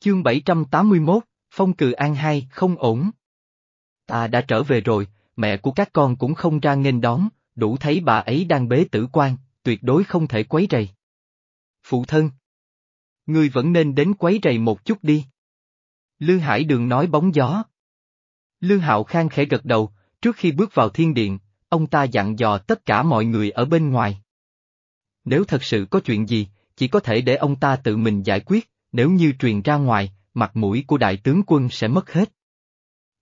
Chương 781, Phong Cừ An hai không ổn. Ta đã trở về rồi, mẹ của các con cũng không ra nghênh đón, đủ thấy bà ấy đang bế tử quan, tuyệt đối không thể quấy rầy. Phụ thân. Ngươi vẫn nên đến quấy rầy một chút đi. Lư Hải Đường nói bóng gió. Lư Hạo Khang khẽ gật đầu, trước khi bước vào thiên điện, ông ta dặn dò tất cả mọi người ở bên ngoài. Nếu thật sự có chuyện gì, chỉ có thể để ông ta tự mình giải quyết, nếu như truyền ra ngoài, mặt mũi của đại tướng quân sẽ mất hết.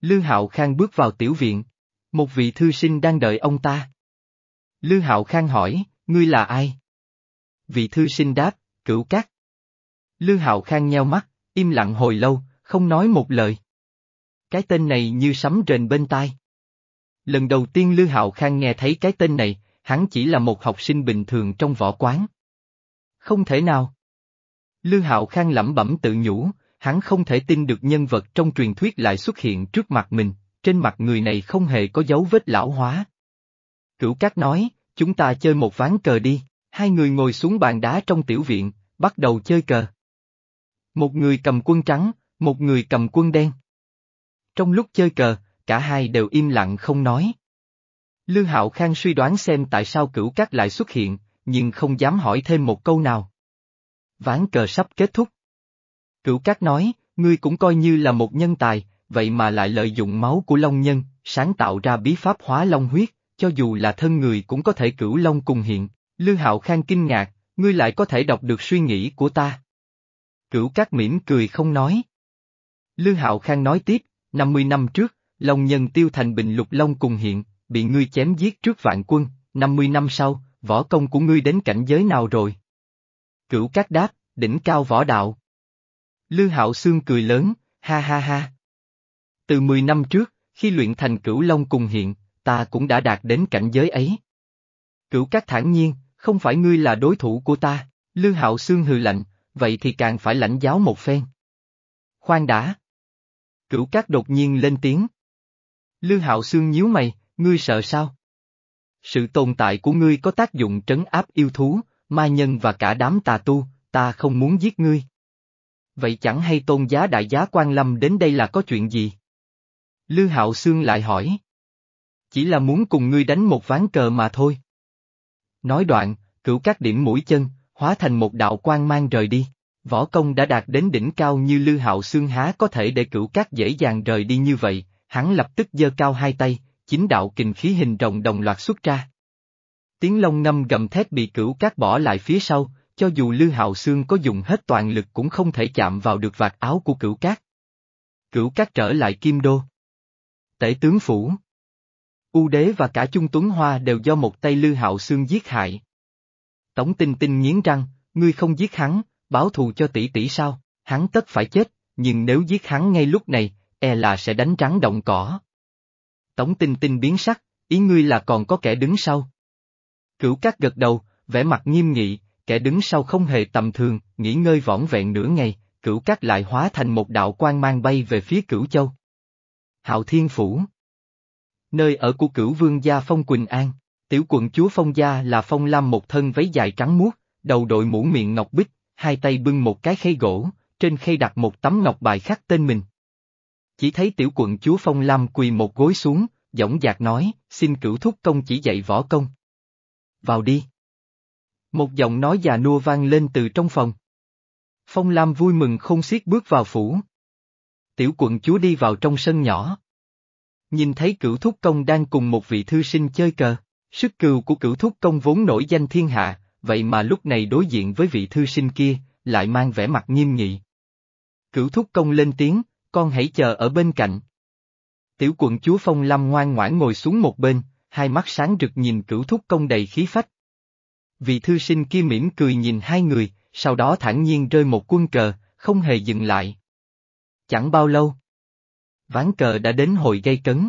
Lư Hạo Khang bước vào tiểu viện. Một vị thư sinh đang đợi ông ta. Lư Hạo Khang hỏi, ngươi là ai? Vị thư sinh đáp, cửu cát. Lư Hạo Khang nheo mắt, im lặng hồi lâu, không nói một lời. Cái tên này như sấm rền bên tai. Lần đầu tiên Lư Hạo Khang nghe thấy cái tên này, hắn chỉ là một học sinh bình thường trong võ quán. Không thể nào. Lư Hạo Khang lẩm bẩm tự nhủ, hắn không thể tin được nhân vật trong truyền thuyết lại xuất hiện trước mặt mình, trên mặt người này không hề có dấu vết lão hóa. Cửu Cát nói, chúng ta chơi một ván cờ đi, hai người ngồi xuống bàn đá trong tiểu viện, bắt đầu chơi cờ. Một người cầm quân trắng, một người cầm quân đen. Trong lúc chơi cờ, cả hai đều im lặng không nói. Lư Hạo Khang suy đoán xem tại sao cửu cát lại xuất hiện, nhưng không dám hỏi thêm một câu nào. Ván cờ sắp kết thúc. Cửu Cát nói, ngươi cũng coi như là một nhân tài, vậy mà lại lợi dụng máu của Long Nhân, sáng tạo ra bí pháp hóa Long huyết, cho dù là thân người cũng có thể cửu Long cùng hiện. Lư Hạo Khang kinh ngạc, ngươi lại có thể đọc được suy nghĩ của ta. Cửu Cát mỉm cười không nói. Lư Hạo Khang nói tiếp, 50 năm trước, Long Nhân tiêu thành bình lục Long cùng hiện, bị ngươi chém giết trước vạn quân, 50 năm sau, võ công của ngươi đến cảnh giới nào rồi? Cửu Cát đáp, đỉnh cao võ đạo. Lư Hạo Sương cười lớn, ha ha ha. Từ 10 năm trước, khi luyện thành cửu long cùng hiện, ta cũng đã đạt đến cảnh giới ấy. Cửu Cát thản nhiên, không phải ngươi là đối thủ của ta, Lư Hạo Sương hừ lạnh, vậy thì càng phải lãnh giáo một phen. Khoan đã. Cửu Cát đột nhiên lên tiếng. Lư Hạo Sương nhíu mày, ngươi sợ sao? Sự tồn tại của ngươi có tác dụng trấn áp yêu thú, ma nhân và cả đám tà tu, ta không muốn giết ngươi. Vậy chẳng hay tôn giá đại giá quan lâm đến đây là có chuyện gì? Lư Hạo Sương lại hỏi. Chỉ là muốn cùng ngươi đánh một ván cờ mà thôi. Nói đoạn, cửu các điểm mũi chân, hóa thành một đạo quan mang rời đi. Võ công đã đạt đến đỉnh cao như Lư Hạo Sương há có thể để cửu các dễ dàng rời đi như vậy, hắn lập tức giơ cao hai tay, chính đạo kình khí hình rồng đồng loạt xuất ra. Tiếng lông ngâm gầm thét bị cửu cát bỏ lại phía sau, cho dù Lư Hạo xương có dùng hết toàn lực cũng không thể chạm vào được vạt áo của cửu cát. Cửu cát trở lại kim đô. Tể tướng phủ. U đế và cả Trung Tuấn Hoa đều do một tay Lư Hạo xương giết hại. Tống Tinh Tinh nghiến răng, ngươi không giết hắn, báo thù cho tỷ tỷ sao, hắn tất phải chết, nhưng nếu giết hắn ngay lúc này, e là sẽ đánh trắng động cỏ. Tống Tinh Tinh biến sắc, ý ngươi là còn có kẻ đứng sau. Cửu Cát gật đầu, vẻ mặt nghiêm nghị, kẻ đứng sau không hề tầm thường, nghỉ ngơi võn vẹn nửa ngày, Cửu Cát lại hóa thành một đạo quang mang bay về phía Cửu Châu. Hạo Thiên Phủ Nơi ở của Cửu Vương gia Phong Quỳnh An, tiểu quận chúa Phong gia là Phong Lam một thân váy dài trắng muốt, đầu đội mũ miệng ngọc bích, hai tay bưng một cái khay gỗ, trên khay đặt một tấm ngọc bài khắc tên mình. Chỉ thấy tiểu quận chúa Phong Lam quỳ một gối xuống, dõng dạc nói, xin cửu thúc công chỉ dạy võ công. Vào đi. Một giọng nói già nua vang lên từ trong phòng. Phong Lam vui mừng không xiết bước vào phủ. Tiểu quận chúa đi vào trong sân nhỏ. Nhìn thấy cửu thúc công đang cùng một vị thư sinh chơi cờ, sức cừu của cửu thúc công vốn nổi danh thiên hạ, vậy mà lúc này đối diện với vị thư sinh kia, lại mang vẻ mặt nghiêm nghị. Cửu thúc công lên tiếng, con hãy chờ ở bên cạnh. Tiểu quận chúa Phong Lam ngoan ngoãn ngồi xuống một bên, hai mắt sáng rực nhìn cửu thúc công đầy khí phách. Vị thư sinh kia mỉm cười nhìn hai người, sau đó thản nhiên rơi một quân cờ, không hề dừng lại. Chẳng bao lâu. Ván cờ đã đến hồi gây cấn.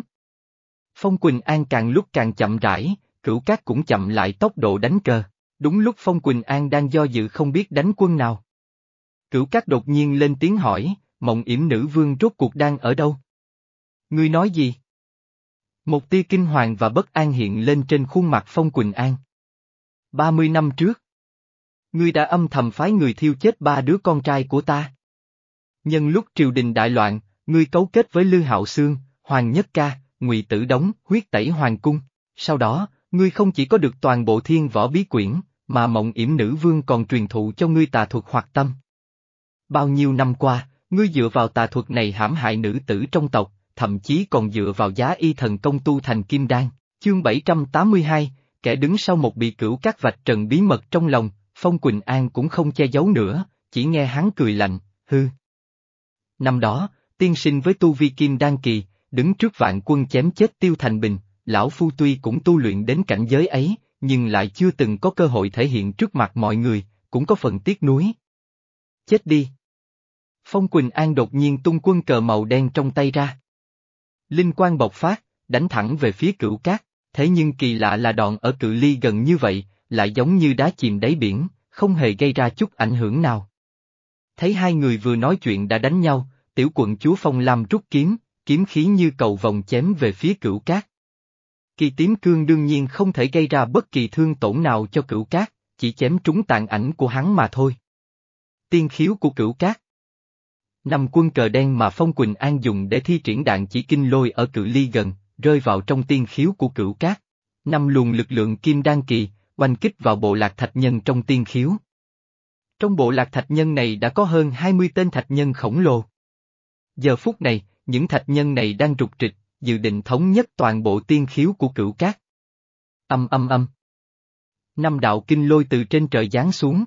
Phong Quỳnh An càng lúc càng chậm rãi, cửu cát cũng chậm lại tốc độ đánh cờ, đúng lúc Phong Quỳnh An đang do dự không biết đánh quân nào. Cửu cát đột nhiên lên tiếng hỏi, mộng yểm nữ vương rốt cuộc đang ở đâu? Ngươi nói gì? Một tia kinh hoàng và bất an hiện lên trên khuôn mặt Phong Quỳnh An. 30 năm trước. Ngươi đã âm thầm phái người thiêu chết ba đứa con trai của ta. Nhân lúc triều đình đại loạn, ngươi cấu kết với Lư Hạo Xương, Hoàng Nhất Ca, Ngụy Tử Đống, huyết tẩy Hoàng Cung. Sau đó, ngươi không chỉ có được toàn bộ thiên võ bí quyển, mà mộng yểm nữ vương còn truyền thụ cho ngươi tà thuật hoặc tâm. Bao nhiêu năm qua, ngươi dựa vào tà thuật này hãm hại nữ tử trong tộc, thậm chí còn dựa vào giá y thần công tu thành kim đan. Chương 782, kẻ đứng sau một bị cửu các vạch trần bí mật trong lòng, Phong Quỳnh An cũng không che giấu nữa, chỉ nghe hắn cười lạnh, hư. Năm đó, tiên sinh với tu vi kim đan kỳ, đứng trước vạn quân chém chết tiêu thành bình, lão phu tuy cũng tu luyện đến cảnh giới ấy, nhưng lại chưa từng có cơ hội thể hiện trước mặt mọi người, cũng có phần tiếc nuối. Chết đi! Phong Quỳnh An đột nhiên tung quân cờ màu đen trong tay ra. Linh quang bộc phát, đánh thẳng về phía cửu cát, thế nhưng kỳ lạ là đòn ở cự ly gần như vậy, lại giống như đá chìm đáy biển, không hề gây ra chút ảnh hưởng nào. Thấy hai người vừa nói chuyện đã đánh nhau, tiểu quận chúa Phong Lam rút kiếm, kiếm khí như cầu vòng chém về phía cửu cát. Kỳ tím cương đương nhiên không thể gây ra bất kỳ thương tổn nào cho cửu cát, chỉ chém trúng tàn ảnh của hắn mà thôi. Tiên khiếu của cửu cát Năm quân cờ đen mà Phong Quỳnh An dùng để thi triển đạn chỉ kinh lôi ở cự ly gần, rơi vào trong tiên khiếu của cửu cát. Năm luồng lực lượng kim đan kỳ, oanh kích vào bộ lạc thạch nhân trong tiên khiếu. Trong bộ lạc thạch nhân này đã có hơn 20 tên thạch nhân khổng lồ. Giờ phút này, những thạch nhân này đang rục trịch, dự định thống nhất toàn bộ tiên khiếu của cửu cát. Âm âm âm. Năm đạo kinh lôi từ trên trời giáng xuống.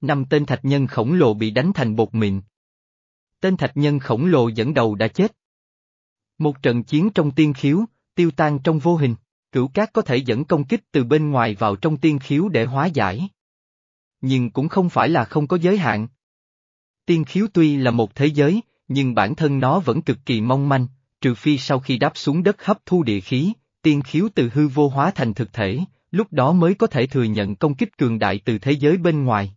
Năm tên thạch nhân khổng lồ bị đánh thành bột mịn. Tên thạch nhân khổng lồ dẫn đầu đã chết. Một trận chiến trong tiên khiếu, tiêu tan trong vô hình, cửu cát có thể dẫn công kích từ bên ngoài vào trong tiên khiếu để hóa giải. Nhưng cũng không phải là không có giới hạn. Tiên khiếu tuy là một thế giới, nhưng bản thân nó vẫn cực kỳ mong manh, trừ phi sau khi đáp xuống đất hấp thu địa khí, tiên khiếu từ hư vô hóa thành thực thể, lúc đó mới có thể thừa nhận công kích cường đại từ thế giới bên ngoài.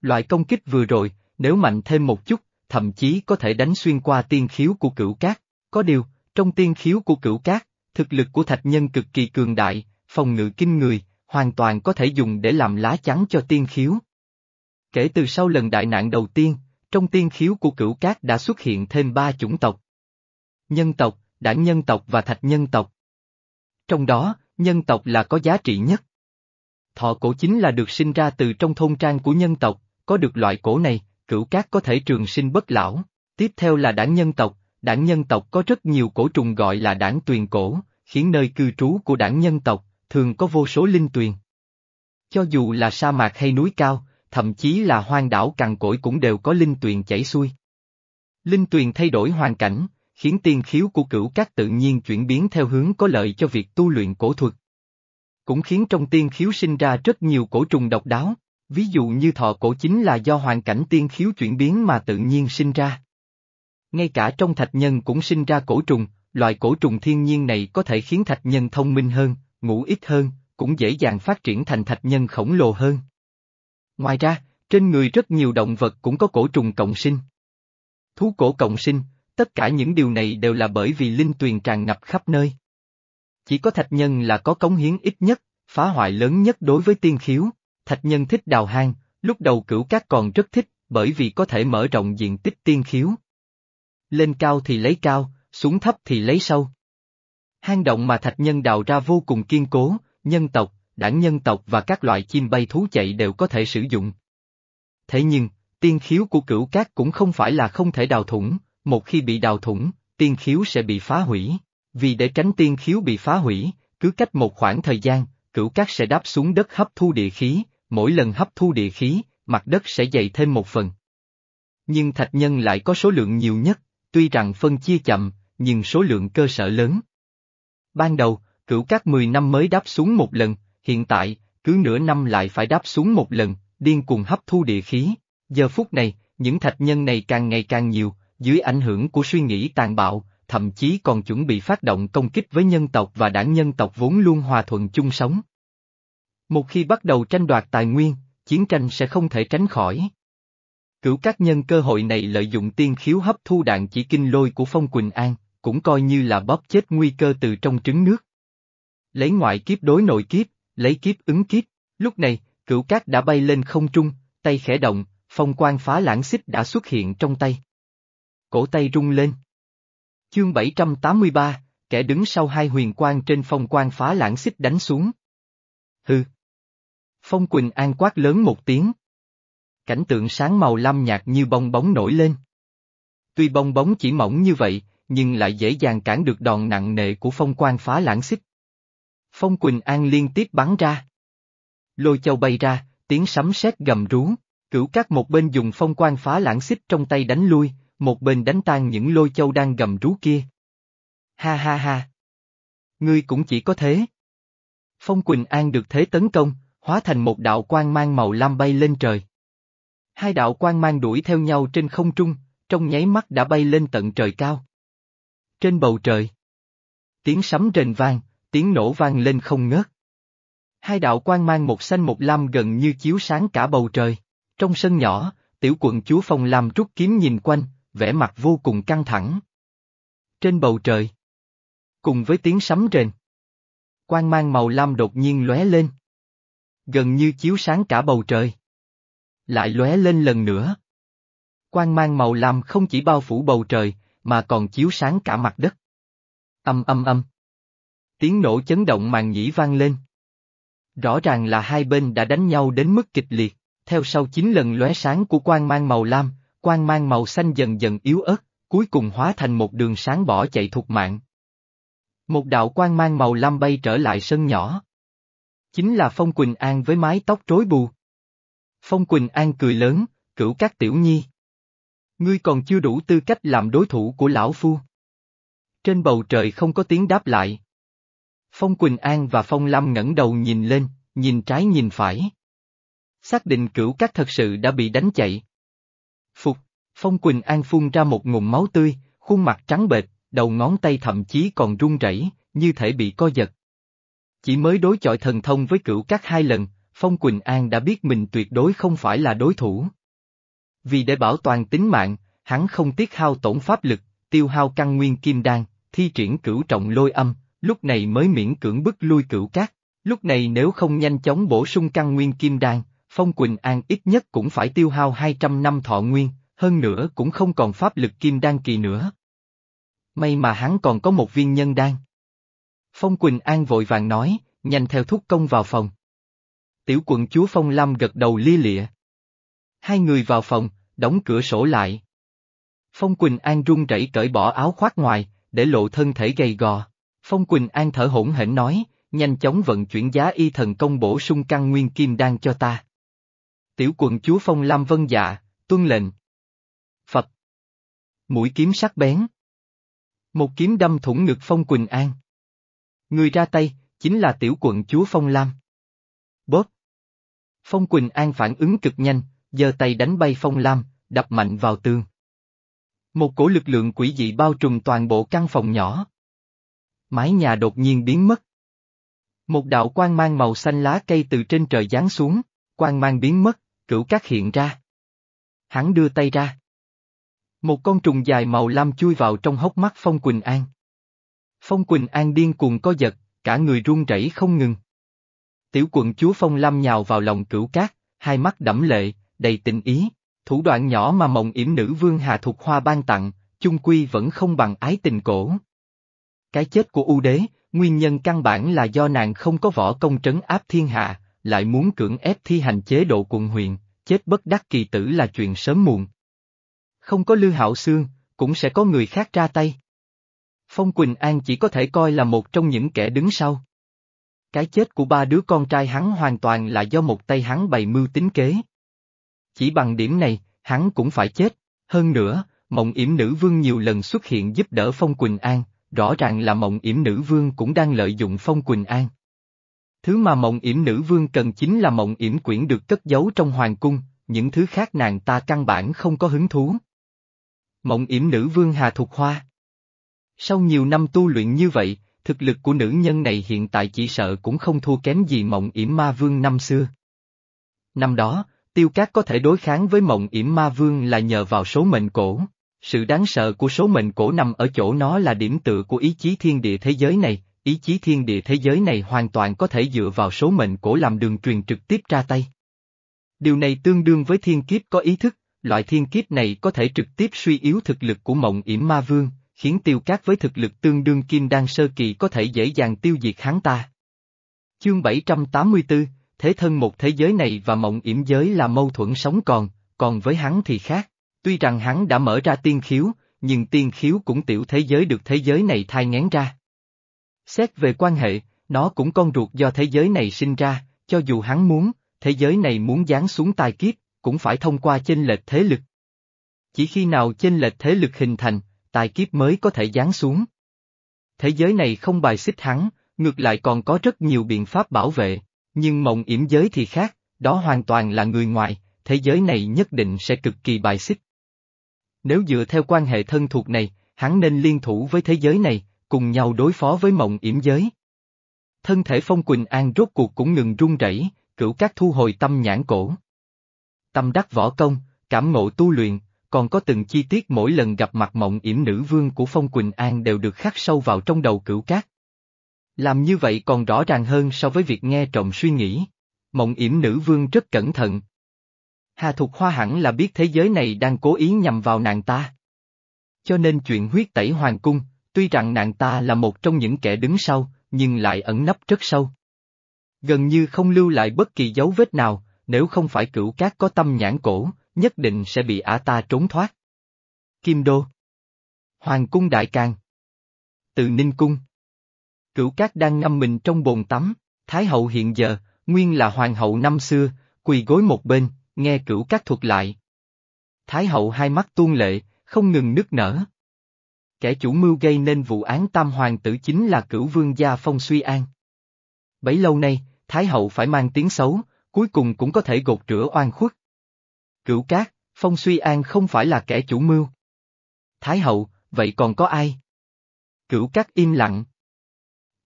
Loại công kích vừa rồi, nếu mạnh thêm một chút, thậm chí có thể đánh xuyên qua tiên khiếu của cửu cát. Có điều, trong tiên khiếu của cửu cát, thực lực của thạch nhân cực kỳ cường đại, phòng ngự kinh người, hoàn toàn có thể dùng để làm lá chắn cho tiên khiếu. Kể từ sau lần đại nạn đầu tiên, trong tiên khiếu của cửu cát đã xuất hiện thêm ba chủng tộc. Nhân tộc, đảng nhân tộc và thạch nhân tộc. Trong đó, nhân tộc là có giá trị nhất. Thọ cổ chính là được sinh ra từ trong thôn trang của nhân tộc, có được loại cổ này, cửu cát có thể trường sinh bất lão. Tiếp theo là đảng nhân tộc, đảng nhân tộc có rất nhiều cổ trùng gọi là đảng tuyền cổ, khiến nơi cư trú của đảng nhân tộc, thường có vô số linh tuyền. Cho dù là sa mạc hay núi cao, thậm chí là hoang đảo cằn cỗi cũng đều có linh tuyền chảy xuôi. Linh tuyền thay đổi hoàn cảnh, khiến tiên khiếu của cửu các tự nhiên chuyển biến theo hướng có lợi cho việc tu luyện cổ thuật. Cũng khiến trong tiên khiếu sinh ra rất nhiều cổ trùng độc đáo, ví dụ như thọ cổ chính là do hoàn cảnh tiên khiếu chuyển biến mà tự nhiên sinh ra. Ngay cả trong thạch nhân cũng sinh ra cổ trùng, loại cổ trùng thiên nhiên này có thể khiến thạch nhân thông minh hơn, ngủ ít hơn, cũng dễ dàng phát triển thành thạch nhân khổng lồ hơn. Ngoài ra, trên người rất nhiều động vật cũng có cổ trùng cộng sinh. Thú cổ cộng sinh, tất cả những điều này đều là bởi vì linh tuyền tràn ngập khắp nơi. Chỉ có thạch nhân là có cống hiến ít nhất, phá hoại lớn nhất đối với tiên khiếu, thạch nhân thích đào hang, lúc đầu cửu cát còn rất thích, bởi vì có thể mở rộng diện tích tiên khiếu. Lên cao thì lấy cao, xuống thấp thì lấy sâu. Hang động mà thạch nhân đào ra vô cùng kiên cố, nhân tộc, đảng nhân tộc và các loại chim bay thú chạy đều có thể sử dụng. Thế nhưng, tiên khiếu của cửu cát cũng không phải là không thể đào thủng, một khi bị đào thủng, tiên khiếu sẽ bị phá hủy. Vì để tránh tiên khiếu bị phá hủy, cứ cách một khoảng thời gian, cửu cát sẽ đáp xuống đất hấp thu địa khí, mỗi lần hấp thu địa khí, mặt đất sẽ dày thêm một phần. Nhưng thạch nhân lại có số lượng nhiều nhất, tuy rằng phân chia chậm, nhưng số lượng cơ sở lớn. Ban đầu, cửu các 10 năm mới đáp xuống một lần, hiện tại, cứ nửa năm lại phải đáp xuống một lần, điên cùng hấp thu địa khí. Giờ phút này, những thạch nhân này càng ngày càng nhiều, dưới ảnh hưởng của suy nghĩ tàn bạo, thậm chí còn chuẩn bị phát động công kích với nhân tộc và đảng nhân tộc vốn luôn hòa thuận chung sống. Một khi bắt đầu tranh đoạt tài nguyên, chiến tranh sẽ không thể tránh khỏi. Cửu các nhân cơ hội này lợi dụng tiên khiếu hấp thu đạn chỉ kinh lôi của Phong Quỳnh An, cũng coi như là bóp chết nguy cơ từ trong trứng nước. Lấy ngoại kiếp đối nội kiếp, lấy kiếp ứng kiếp, lúc này, cửu cát đã bay lên không trung, tay khẽ động, phong quan phá lãng xích đã xuất hiện trong tay. Cổ tay rung lên. Chương 783, kẻ đứng sau hai huyền quan trên phong quan phá lãng xích đánh xuống. Hừ. Phong Quỳnh An quát lớn một tiếng. Cảnh tượng sáng màu lam nhạt như bong bóng nổi lên. Tuy bong bóng chỉ mỏng như vậy, nhưng lại dễ dàng cản được đòn nặng nề của phong quan phá lãng xích. Phong Quỳnh An liên tiếp bắn ra. Lôi châu bay ra, tiếng sấm sét gầm rú, cửu các một bên dùng phong quan phá lãng xích trong tay đánh lui, một bên đánh tan những lôi châu đang gầm rú kia. Ha ha ha! Ngươi cũng chỉ có thế. Phong Quỳnh An được thế tấn công, hóa thành một đạo quang mang màu lam bay lên trời. Hai đạo quang mang đuổi theo nhau trên không trung, trong nháy mắt đã bay lên tận trời cao. Trên bầu trời. Tiếng sấm rền vang, tiếng nổ vang lên không ngớt. Hai đạo quang mang một xanh một lam gần như chiếu sáng cả bầu trời. Trong sân nhỏ, tiểu quận chúa Phong Lam rút kiếm nhìn quanh, vẻ mặt vô cùng căng thẳng. Trên bầu trời. Cùng với tiếng sấm rền. Quang mang màu lam đột nhiên lóe lên. Gần như chiếu sáng cả bầu trời. Lại lóe lên lần nữa. Quang mang màu lam không chỉ bao phủ bầu trời, mà còn chiếu sáng cả mặt đất. Âm âm âm. Tiếng nổ chấn động màn nhĩ vang lên. Rõ ràng là hai bên đã đánh nhau đến mức kịch liệt, theo sau chín lần lóe sáng của quang mang màu lam, quang mang màu xanh dần dần yếu ớt, cuối cùng hóa thành một đường sáng bỏ chạy thuộc mạng. Một đạo quang mang màu lam bay trở lại sân nhỏ. Chính là Phong Quỳnh An với mái tóc rối bù. Phong Quỳnh An cười lớn, cửu các tiểu nhi. Ngươi còn chưa đủ tư cách làm đối thủ của lão phu. Trên bầu trời không có tiếng đáp lại. Phong Quỳnh An và Phong Lâm ngẩng đầu nhìn lên, nhìn trái nhìn phải. Xác định cửu các thật sự đã bị đánh chạy. Phục, Phong Quỳnh An phun ra một ngụm máu tươi, khuôn mặt trắng bệch, đầu ngón tay thậm chí còn run rẩy, như thể bị co giật. Chỉ mới đối chọi thần thông với cửu các hai lần, Phong Quỳnh An đã biết mình tuyệt đối không phải là đối thủ. Vì để bảo toàn tính mạng, hắn không tiếc hao tổn pháp lực, tiêu hao căn nguyên kim đan, thi triển cửu trọng lôi âm, lúc này mới miễn cưỡng bức lui cửu cát. Lúc này nếu không nhanh chóng bổ sung căn nguyên kim đan, Phong Quỳnh An ít nhất cũng phải tiêu hao 200 năm thọ nguyên, hơn nữa cũng không còn pháp lực kim đan kỳ nữa. May mà hắn còn có một viên nhân đan. Phong Quỳnh An vội vàng nói, nhanh theo thúc công vào phòng. Tiểu quận chúa Phong Lâm gật đầu lia lịa. Hai người vào phòng, đóng cửa sổ lại. Phong Quỳnh An run rẩy cởi bỏ áo khoác ngoài, để lộ thân thể gầy gò. Phong Quỳnh An thở hổn hển nói, nhanh chóng vận chuyển giá y thần công bổ sung căn nguyên kim đan cho ta. Tiểu quận chúa Phong Lâm vân dạ, tuân lệnh. Phật. Mũi kiếm sắc bén. Một kiếm đâm thủng ngực Phong Quỳnh An. Người ra tay, chính là tiểu quận chúa Phong Lam. Bóp. Phong Quỳnh An phản ứng cực nhanh, giơ tay đánh bay Phong Lam, đập mạnh vào tường. Một cổ lực lượng quỷ dị bao trùm toàn bộ căn phòng nhỏ. Mái nhà đột nhiên biến mất. Một đạo quang mang màu xanh lá cây từ trên trời giáng xuống, quang mang biến mất, cửu cát hiện ra. Hắn đưa tay ra. Một con trùng dài màu lam chui vào trong hốc mắt Phong Quỳnh An. Phong Quỳnh An điên cuồng co giật, cả người run rẩy không ngừng. Tiểu quận chúa Phong Lam nhào vào lòng cửu cát, hai mắt đẫm lệ, đầy tình ý, thủ đoạn nhỏ mà mộng yểm nữ vương Hà Thục Hoa ban tặng, chung quy vẫn không bằng ái tình cổ. Cái chết của U đế, nguyên nhân căn bản là do nàng không có võ công trấn áp thiên hạ, lại muốn cưỡng ép thi hành chế độ quận huyện, chết bất đắc kỳ tử là chuyện sớm muộn. Không có Lư Hạo Xương, cũng sẽ có người khác ra tay. Phong Quỳnh An chỉ có thể coi là một trong những kẻ đứng sau. Cái chết của ba đứa con trai hắn hoàn toàn là do một tay hắn bày mưu tính kế. Chỉ bằng điểm này, hắn cũng phải chết. Hơn nữa, mộng yểm nữ vương nhiều lần xuất hiện giúp đỡ Phong Quỳnh An, rõ ràng là mộng yểm nữ vương cũng đang lợi dụng Phong Quỳnh An. Thứ mà mộng yểm nữ vương cần chính là mộng yểm quyển được cất giấu trong hoàng cung, những thứ khác nàng ta căn bản không có hứng thú. Mộng yểm nữ vương Hà Thục Hoa sau nhiều năm tu luyện như vậy, thực lực của nữ nhân này hiện tại chỉ sợ cũng không thua kém gì mộng yểm ma vương năm xưa. Năm đó, tiêu cát có thể đối kháng với mộng yểm ma vương là nhờ vào số mệnh cổ. Sự đáng sợ của số mệnh cổ nằm ở chỗ nó là điểm tựa của ý chí thiên địa thế giới này, ý chí thiên địa thế giới này hoàn toàn có thể dựa vào số mệnh cổ làm đường truyền trực tiếp ra tay. Điều này tương đương với thiên kiếp có ý thức, loại thiên kiếp này có thể trực tiếp suy yếu thực lực của mộng yểm ma vương, khiến tiêu cát với thực lực tương đương kim đan sơ kỳ có thể dễ dàng tiêu diệt hắn ta. Chương 784, Thế thân một thế giới này và mộng yểm giới là mâu thuẫn sống còn, còn với hắn thì khác. Tuy rằng hắn đã mở ra tiên khiếu, nhưng tiên khiếu cũng tiểu thế giới được thế giới này thai ngén ra. Xét về quan hệ, nó cũng con ruột do thế giới này sinh ra, cho dù hắn muốn, thế giới này muốn giáng xuống tai kiếp, cũng phải thông qua chênh lệch thế lực. Chỉ khi nào chênh lệch thế lực hình thành, tai kiếp mới có thể giáng xuống. Thế giới này không bài xích hắn, ngược lại còn có rất nhiều biện pháp bảo vệ, nhưng mộng yểm giới thì khác, đó hoàn toàn là người ngoài, thế giới này nhất định sẽ cực kỳ bài xích. Nếu dựa theo quan hệ thân thuộc này, hắn nên liên thủ với thế giới này, cùng nhau đối phó với mộng yểm giới. Thân thể Phong Quỳnh An rốt cuộc cũng ngừng run rẩy, cửu các thu hồi tâm nhãn cổ. Tâm đắc võ công, cảm ngộ tu luyện, còn có từng chi tiết mỗi lần gặp mặt mộng yểm nữ vương của Phong Quỳnh An đều được khắc sâu vào trong đầu cửu cát. Làm như vậy còn rõ ràng hơn so với việc nghe trộm suy nghĩ. Mộng yểm nữ vương rất cẩn thận. Hà Thục Hoa hẳn là biết thế giới này đang cố ý nhằm vào nàng ta. Cho nên chuyện huyết tẩy hoàng cung, tuy rằng nàng ta là một trong những kẻ đứng sau, nhưng lại ẩn nấp rất sâu. Gần như không lưu lại bất kỳ dấu vết nào, nếu không phải cửu cát có tâm nhãn cổ, nhất định sẽ bị ả ta trốn thoát. Kim Đô Hoàng cung Đại Càng Từ Ninh Cung Cửu cát đang ngâm mình trong bồn tắm, Thái hậu hiện giờ, nguyên là hoàng hậu năm xưa, quỳ gối một bên, nghe cửu cát thuật lại. Thái hậu hai mắt tuôn lệ, không ngừng nức nở. Kẻ chủ mưu gây nên vụ án tam hoàng tử chính là cửu vương gia Phong Suy An. Bấy lâu nay, Thái hậu phải mang tiếng xấu, cuối cùng cũng có thể gột rửa oan khuất. Cửu cát, Phong Suy An không phải là kẻ chủ mưu. Thái hậu, vậy còn có ai? Cửu cát im lặng.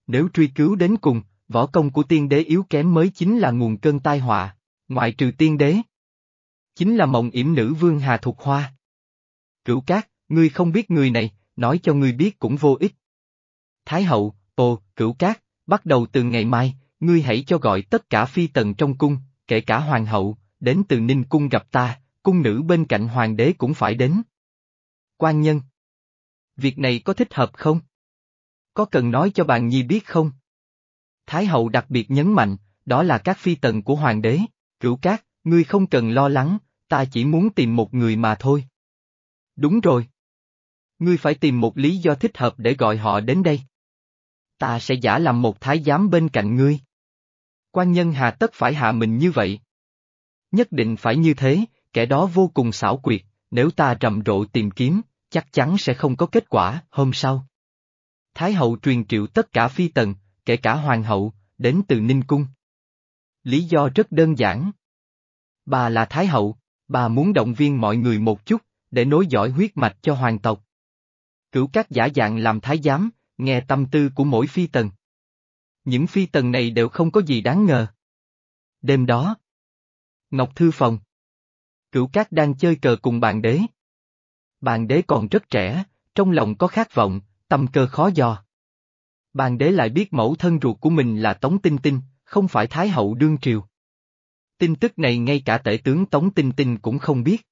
Nếu truy cứu đến cùng, võ công của tiên đế yếu kém mới chính là nguồn cơn tai họa, ngoại trừ tiên đế. Chính là mộng yểm nữ vương Hà Thục Hoa. Cửu cát, ngươi không biết người này, nói cho ngươi biết cũng vô ích. Thái hậu, ồ, cửu cát, bắt đầu từ ngày mai, ngươi hãy cho gọi tất cả phi tần trong cung, kể cả hoàng hậu, đến từ Ninh Cung gặp ta, cung nữ bên cạnh hoàng đế cũng phải đến. Quan nhân. Việc này có thích hợp không? Có cần nói cho bàn nhi biết không? Thái hậu đặc biệt nhấn mạnh, đó là các phi tần của hoàng đế, cửu cát, ngươi không cần lo lắng, ta chỉ muốn tìm một người mà thôi. Đúng rồi. Ngươi phải tìm một lý do thích hợp để gọi họ đến đây. Ta sẽ giả làm một thái giám bên cạnh ngươi. Quan nhân hà tất phải hạ mình như vậy. Nhất định phải như thế, kẻ đó vô cùng xảo quyệt, nếu ta rầm rộ tìm kiếm, chắc chắn sẽ không có kết quả, hôm sau. Thái hậu truyền triệu tất cả phi tần, kể cả hoàng hậu, đến từ Ninh Cung. Lý do rất đơn giản. Bà là Thái hậu, bà muốn động viên mọi người một chút, để nối dõi huyết mạch cho hoàng tộc. Cửu các giả dạng làm thái giám, nghe tâm tư của mỗi phi tần. Những phi tần này đều không có gì đáng ngờ. Đêm đó, Ngọc Thư Phòng Cửu Cát đang chơi cờ cùng bạn đế. Bạn đế còn rất trẻ, trong lòng có khát vọng, tâm cơ khó dò. Bạn đế lại biết mẫu thân ruột của mình là Tống Tinh Tinh, không phải Thái hậu đương triều. Tin tức này ngay cả tể tướng Tống Tinh Tinh cũng không biết.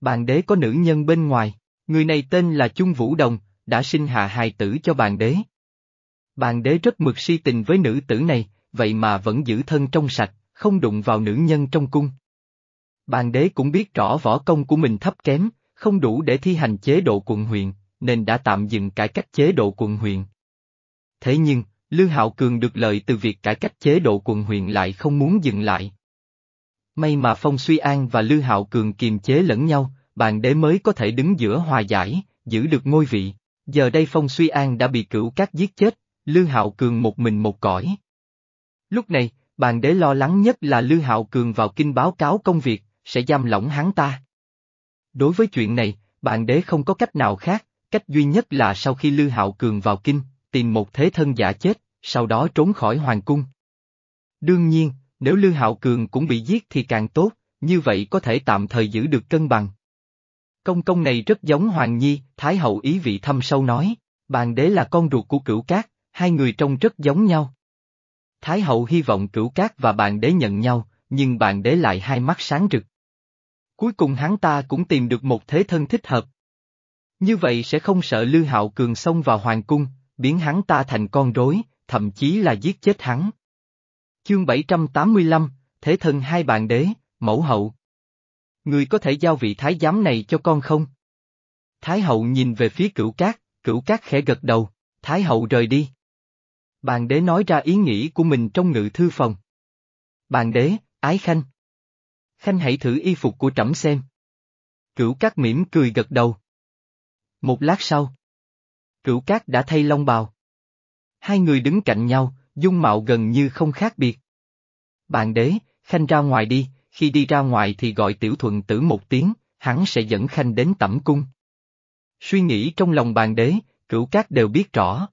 Bạn đế có nữ nhân bên ngoài, người này tên là Chung Vũ Đồng, đã sinh hạ hài tử cho bạn đế. Bạn đế rất mực si tình với nữ tử này, vậy mà vẫn giữ thân trong sạch, không đụng vào nữ nhân trong cung. Bàn đế cũng biết rõ võ công của mình thấp kém, không đủ để thi hành chế độ quận huyện, nên đã tạm dừng cải cách chế độ quận huyện. Thế nhưng, Lương Hạo Cường được lợi từ việc cải cách chế độ quận huyện lại không muốn dừng lại. May mà Phong Suy An và Lưu Hạo Cường kiềm chế lẫn nhau, bàn đế mới có thể đứng giữa hòa giải, giữ được ngôi vị. Giờ đây Phong Suy An đã bị cửu cát giết chết, Lưu Hạo Cường một mình một cõi. Lúc này, bàn đế lo lắng nhất là Lư Hạo Cường vào kinh báo cáo công việc, sẽ giam lỏng hắn ta. Đối với chuyện này, bàn đế không có cách nào khác, cách duy nhất là sau khi Lư Hạo Cường vào kinh, tìm một thế thân giả chết, sau đó trốn khỏi hoàng cung. Đương nhiên, nếu Lư Hạo Cường cũng bị giết thì càng tốt, như vậy có thể tạm thời giữ được cân bằng. Công công này rất giống Hoàng Nhi, Thái hậu ý vị thâm sâu nói, bàn đế là con ruột của cửu cát, hai người trông rất giống nhau. Thái hậu hy vọng cửu cát và bạn đế nhận nhau, nhưng bàn đế lại hai mắt sáng rực. Cuối cùng hắn ta cũng tìm được một thế thân thích hợp. Như vậy sẽ không sợ Lư Hạo Cường xông vào hoàng cung, biến hắn ta thành con rối, thậm chí là giết chết hắn. Chương 785, Thế thân hai bàn đế, mẫu hậu. Người có thể giao vị thái giám này cho con không? Thái hậu nhìn về phía cửu cát, cửu cát khẽ gật đầu, thái hậu rời đi. Bàn đế nói ra ý nghĩ của mình trong ngự thư phòng. Bàn đế, ái khanh. Khanh hãy thử y phục của trẫm xem. Cửu cát mỉm cười gật đầu. Một lát sau. Cửu cát đã thay long bào. Hai người đứng cạnh nhau, dung mạo gần như không khác biệt. Bàn đế, khanh ra ngoài đi, khi đi ra ngoài thì gọi tiểu thuận tử một tiếng, hắn sẽ dẫn khanh đến tẩm cung. Suy nghĩ trong lòng bàn đế, cửu cát đều biết rõ.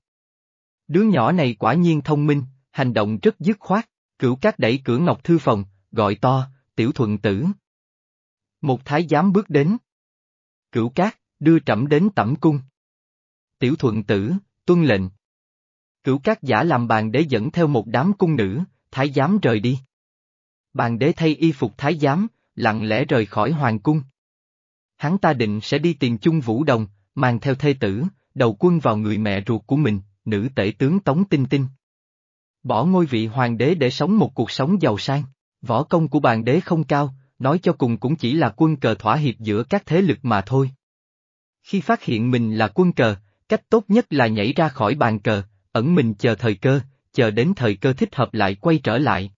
Đứa nhỏ này quả nhiên thông minh, hành động rất dứt khoát, cửu cát đẩy cửa ngọc thư phòng, gọi to, tiểu thuận tử. Một thái giám bước đến. Cửu cát, đưa trẫm đến tẩm cung. Tiểu thuận tử, tuân lệnh. Cửu cát giả làm bàn đế dẫn theo một đám cung nữ, thái giám rời đi. Bàn đế thay y phục thái giám, lặng lẽ rời khỏi hoàng cung. Hắn ta định sẽ đi tìm chung vũ đồng, mang theo thê tử, đầu quân vào người mẹ ruột của mình, nữ tể tướng Tống Tinh Tinh. Bỏ ngôi vị hoàng đế để sống một cuộc sống giàu sang, võ công của bàn đế không cao, nói cho cùng cũng chỉ là quân cờ thỏa hiệp giữa các thế lực mà thôi. Khi phát hiện mình là quân cờ, cách tốt nhất là nhảy ra khỏi bàn cờ, ẩn mình chờ thời cơ, chờ đến thời cơ thích hợp lại quay trở lại.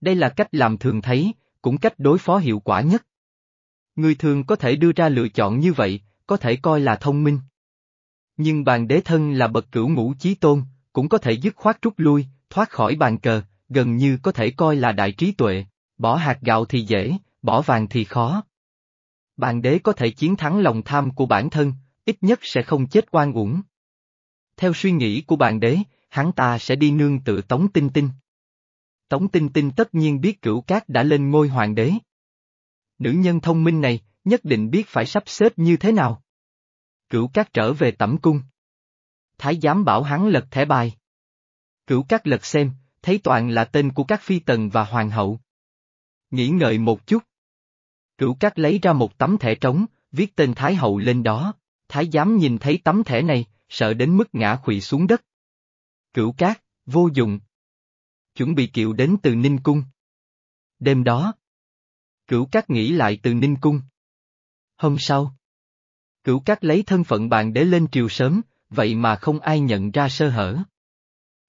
Đây là cách làm thường thấy, cũng cách đối phó hiệu quả nhất. Người thường có thể đưa ra lựa chọn như vậy, có thể coi là thông minh. Nhưng bàn đế thân là bậc cửu ngũ chí tôn, cũng có thể dứt khoát rút lui, thoát khỏi bàn cờ, gần như có thể coi là đại trí tuệ, bỏ hạt gạo thì dễ, bỏ vàng thì khó. Bàn đế có thể chiến thắng lòng tham của bản thân, ít nhất sẽ không chết oan uổng. Theo suy nghĩ của bàn đế, hắn ta sẽ đi nương tự Tống Tinh Tinh. Tống Tinh Tinh tất nhiên biết cửu cát đã lên ngôi hoàng đế. Nữ nhân thông minh này, nhất định biết phải sắp xếp như thế nào. Cửu cát trở về tẩm cung. Thái giám bảo hắn lật thẻ bài. Cửu cát lật xem, thấy toàn là tên của các phi tần và hoàng hậu. Nghĩ ngợi một chút. Cửu cát lấy ra một tấm thẻ trống, viết tên Thái hậu lên đó, thái giám nhìn thấy tấm thẻ này, sợ đến mức ngã quỵ xuống đất. Cửu cát, vô dụng. Chuẩn bị kiệu đến từ Ninh Cung. Đêm đó. Cửu cát nghĩ lại từ Ninh Cung. Hôm sau. Cửu cát lấy thân phận bạn để lên triều sớm, vậy mà không ai nhận ra sơ hở.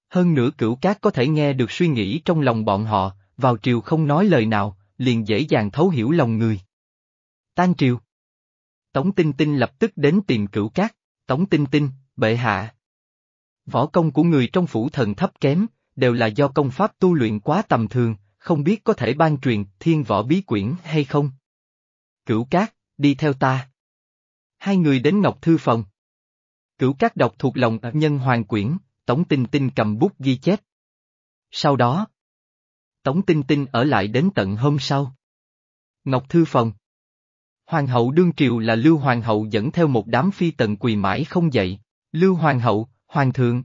Hơn nữa cửu cát có thể nghe được suy nghĩ trong lòng bọn họ, vào triều không nói lời nào, liền dễ dàng thấu hiểu lòng người. Tan triều. Tống Tinh Tinh lập tức đến tìm cửu cát, Tống Tinh Tinh, bệ hạ. Võ công của người trong phủ thần thấp kém, đều là do công pháp tu luyện quá tầm thường, không biết có thể ban truyền thiên võ bí quyển hay không. Cửu cát, đi theo ta. Hai người đến Ngọc Thư Phòng. Cửu cát đọc thuộc lòng nhân hoàng quyển, Tống Tinh Tinh cầm bút ghi chép. Sau đó, Tống Tinh Tinh ở lại đến tận hôm sau. Ngọc Thư Phòng Hoàng hậu đương triều là Lưu Hoàng hậu dẫn theo một đám phi tần quỳ mãi không dậy. Lưu Hoàng hậu, Hoàng thượng.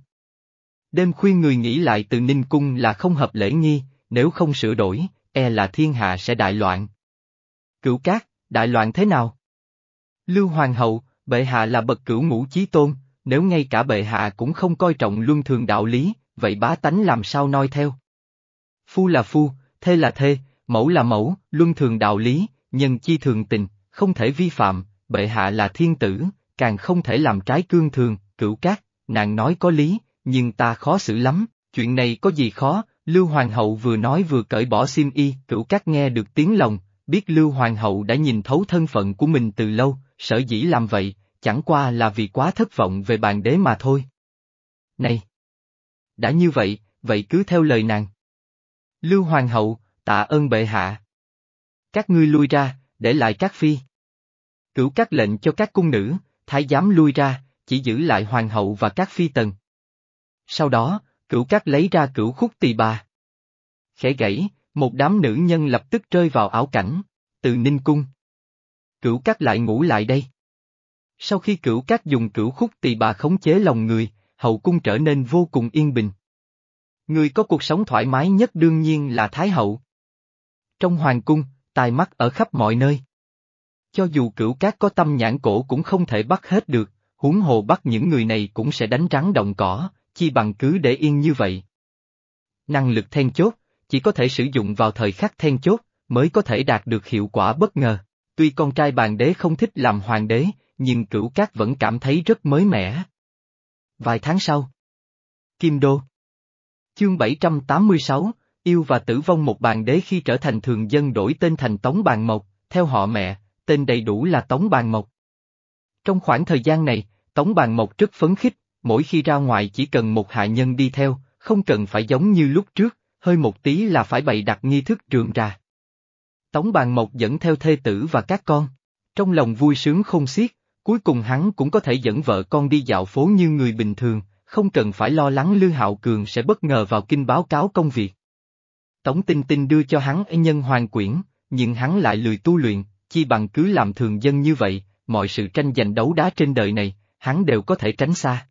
Đêm khuyên người nghĩ lại từ Ninh Cung là không hợp lễ nghi, nếu không sửa đổi, e là thiên hạ sẽ đại loạn. Cửu cát, đại loạn thế nào? Lưu Hoàng hậu, bệ hạ là bậc cửu ngũ chí tôn, nếu ngay cả bệ hạ cũng không coi trọng luân thường đạo lý, vậy bá tánh làm sao noi theo? Phu là phu, thê là thê, mẫu là mẫu, luân thường đạo lý, nhân chi thường tình, không thể vi phạm, bệ hạ là thiên tử, càng không thể làm trái cương thường, cửu cát, nàng nói có lý, nhưng ta khó xử lắm, chuyện này có gì khó, Lưu Hoàng hậu vừa nói vừa cởi bỏ xiêm y, cửu cát nghe được tiếng lòng, biết Lưu Hoàng hậu đã nhìn thấu thân phận của mình từ lâu, sở dĩ làm vậy, chẳng qua là vì quá thất vọng về bàn đế mà thôi. Này! Đã như vậy, vậy cứ theo lời nàng. Lưu Hoàng hậu, tạ ơn bệ hạ. Các ngươi lui ra, để lại các phi. Cửu các lệnh cho các cung nữ, thái giám lui ra, chỉ giữ lại hoàng hậu và các phi tần. Sau đó, cửu các lấy ra cửu khúc tỳ bà. Khẽ gãy, một đám nữ nhân lập tức rơi vào ảo cảnh, từ ninh cung. Cửu Cát lại ngủ lại đây. Sau khi cửu Cát dùng cửu khúc tỳ bà khống chế lòng người, hậu cung trở nên vô cùng yên bình. Người có cuộc sống thoải mái nhất đương nhiên là Thái hậu. Trong hoàng cung, tài mắt ở khắp mọi nơi. Cho dù cửu cát có tâm nhãn cổ cũng không thể bắt hết được, huống hồ bắt những người này cũng sẽ đánh rắn động cỏ, chi bằng cứ để yên như vậy. Năng lực then chốt, chỉ có thể sử dụng vào thời khắc then chốt, mới có thể đạt được hiệu quả bất ngờ. Tuy con trai bàn đế không thích làm hoàng đế, nhưng cửu cát vẫn cảm thấy rất mới mẻ. Vài tháng sau. Kim Đô Chương 786, Yêu và tử vong một bàn đế khi trở thành thường dân đổi tên thành Tống Bàn Mộc, theo họ mẹ, tên đầy đủ là Tống Bàn Mộc. Trong khoảng thời gian này, Tống Bàn Mộc rất phấn khích, mỗi khi ra ngoài chỉ cần một hạ nhân đi theo, không cần phải giống như lúc trước, hơi một tí là phải bày đặt nghi thức trường ra. Tống Bàn Mộc dẫn theo thê tử và các con, trong lòng vui sướng không xiết, cuối cùng hắn cũng có thể dẫn vợ con đi dạo phố như người bình thường, không cần phải lo lắng Lư Hạo Cường sẽ bất ngờ vào kinh báo cáo công việc. Tống Tinh Tinh đưa cho hắn nhân hoàng quyển, nhưng hắn lại lười tu luyện, chi bằng cứ làm thường dân như vậy, mọi sự tranh giành đấu đá trên đời này, hắn đều có thể tránh xa.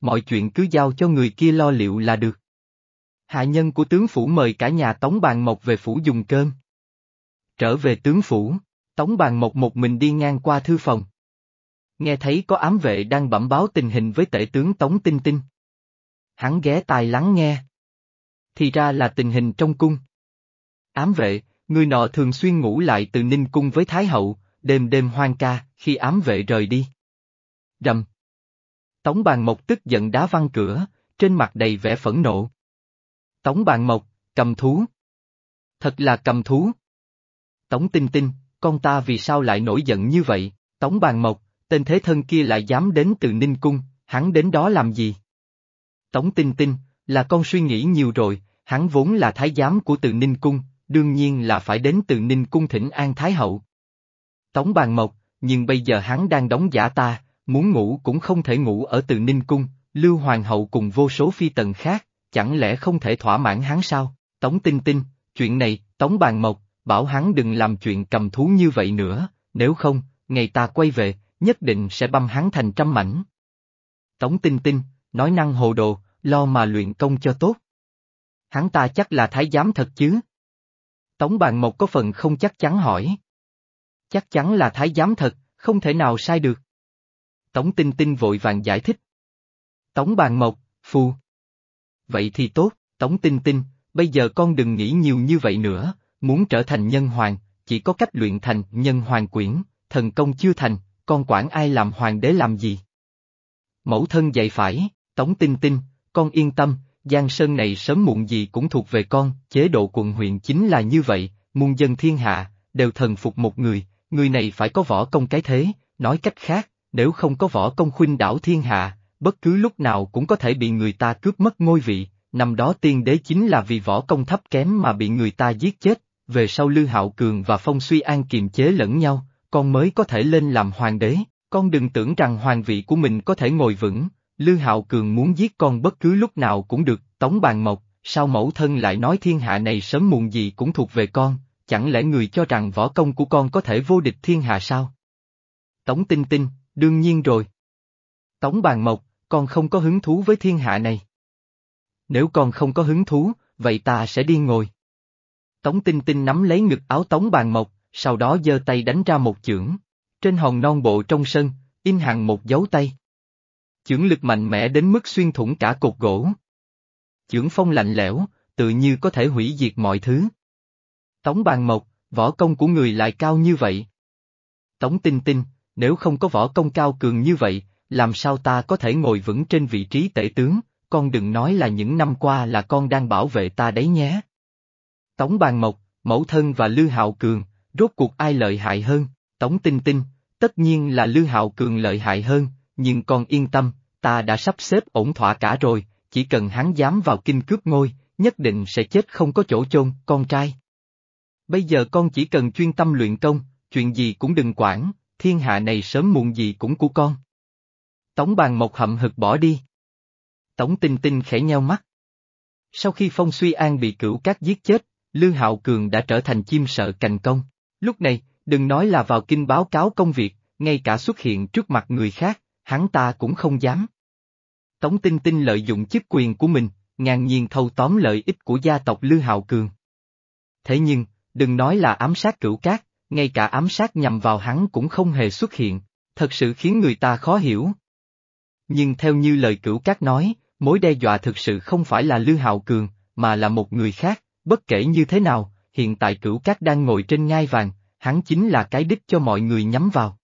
Mọi chuyện cứ giao cho người kia lo liệu là được. Hạ nhân của tướng phủ mời cả nhà Tống Bàn Mộc về phủ dùng cơm. Trở về tướng phủ, Tống Bàn Mộc một mình đi ngang qua thư phòng. Nghe thấy có ám vệ đang bẩm báo tình hình với tể tướng Tống Tinh Tinh. Hắn ghé tai lắng nghe. Thì ra là tình hình trong cung. Ám vệ, người nọ thường xuyên ngủ lại từ ninh cung với Thái Hậu, đêm đêm hoang ca, khi ám vệ rời đi. Rầm. Tống Bàn Mộc tức giận đá văng cửa, trên mặt đầy vẻ phẫn nộ. Tống Bàn Mộc, cầm thú. Thật là cầm thú. Tống Tinh Tinh, con ta vì sao lại nổi giận như vậy? Tống Bàn Mộc, tên thế thân kia lại dám đến từ Ninh Cung, hắn đến đó làm gì? Tống Tinh Tinh, là con suy nghĩ nhiều rồi, hắn vốn là thái giám của từ Ninh Cung, đương nhiên là phải đến từ Ninh Cung thỉnh An Thái Hậu. Tống Bàn Mộc, nhưng bây giờ hắn đang đóng giả ta, muốn ngủ cũng không thể ngủ ở từ Ninh Cung, Lưu Hoàng hậu cùng vô số phi tần khác, chẳng lẽ không thể thỏa mãn hắn sao? Tống Tinh Tinh, chuyện này, Tống Bàn Mộc, bảo hắn đừng làm chuyện cầm thú như vậy nữa, nếu không, ngày ta quay về, nhất định sẽ băm hắn thành trăm mảnh. Tống Tinh Tinh, nói năng hồ đồ, lo mà luyện công cho tốt. Hắn ta chắc là thái giám thật chứ? Tống Bàn Mộc có phần không chắc chắn hỏi. Chắc chắn là thái giám thật, không thể nào sai được. Tống Tinh Tinh vội vàng giải thích. Tống Bàn Mộc, phù. Vậy thì tốt, Tống Tinh Tinh, bây giờ con đừng nghĩ nhiều như vậy nữa, muốn trở thành nhân hoàng, chỉ có cách luyện thành nhân hoàng quyển, thần công chưa thành, con quản ai làm hoàng đế làm gì? Mẫu thân dạy phải, Tống Tinh Tinh, con yên tâm, Giang Sơn này sớm muộn gì cũng thuộc về con, chế độ quận huyện chính là như vậy, muôn dân thiên hạ, đều thần phục một người, người này phải có võ công cái thế, nói cách khác, nếu không có võ công khuynh đảo thiên hạ, bất cứ lúc nào cũng có thể bị người ta cướp mất ngôi vị, năm đó tiên đế chính là vì võ công thấp kém mà bị người ta giết chết, về sau Lư Hạo Cường và Phong Suy An kiềm chế lẫn nhau, con mới có thể lên làm hoàng đế, con đừng tưởng rằng hoàng vị của mình có thể ngồi vững, Lư Hạo Cường muốn giết con bất cứ lúc nào cũng được, Tống Bàn Mộc, sao mẫu thân lại nói thiên hạ này sớm muộn gì cũng thuộc về con, chẳng lẽ người cho rằng võ công của con có thể vô địch thiên hạ sao? Tống Tinh Tinh, đương nhiên rồi. Tống Bàn Mộc, con không có hứng thú với thiên hạ này. Nếu con không có hứng thú, vậy ta sẽ đi ngồi. Tống Tinh Tinh nắm lấy ngực áo Tống Bàn Mộc, sau đó giơ tay đánh ra một chưởng. Trên hòn non bộ trong sân, in hằng một dấu tay. Chưởng lực mạnh mẽ đến mức xuyên thủng cả cột gỗ. Chưởng phong lạnh lẽo, tự như có thể hủy diệt mọi thứ. Tống bàn mộc, võ công của người lại cao như vậy. Tống tinh tinh, nếu không có võ công cao cường như vậy, làm sao ta có thể ngồi vững trên vị trí tể tướng, con đừng nói là những năm qua là con đang bảo vệ ta đấy nhé. Tống bàn mộc, mẫu thân và Lư Hạo Cường, rốt cuộc ai lợi hại hơn, Tống Tinh Tinh, tất nhiên là Lư Hạo Cường lợi hại hơn, nhưng con yên tâm, ta đã sắp xếp ổn thỏa cả rồi, chỉ cần hắn dám vào kinh cướp ngôi, nhất định sẽ chết không có chỗ chôn, con trai. Bây giờ con chỉ cần chuyên tâm luyện công, chuyện gì cũng đừng quản, thiên hạ này sớm muộn gì cũng của con. Tống bàn Mộc hậm hực bỏ đi. Tống tinh tinh khẽ nheo mắt. Sau khi Phong Suy An bị cửu cát giết chết, Lư Hạo Cường đã trở thành chim sợ cành công. Lúc này, đừng nói là vào kinh báo cáo công việc, ngay cả xuất hiện trước mặt người khác, hắn ta cũng không dám. Tống Tinh Tinh lợi dụng chức quyền của mình, ngang nhiên thâu tóm lợi ích của gia tộc Lư Hạo Cường. Thế nhưng, đừng nói là ám sát cửu cát, ngay cả ám sát nhằm vào hắn cũng không hề xuất hiện, thật sự khiến người ta khó hiểu. Nhưng theo như lời cửu cát nói, mối đe dọa thực sự không phải là Lư Hạo Cường, mà là một người khác, bất kể như thế nào, hiện tại cửu cát đang ngồi trên ngai vàng, hắn chính là cái đích cho mọi người nhắm vào.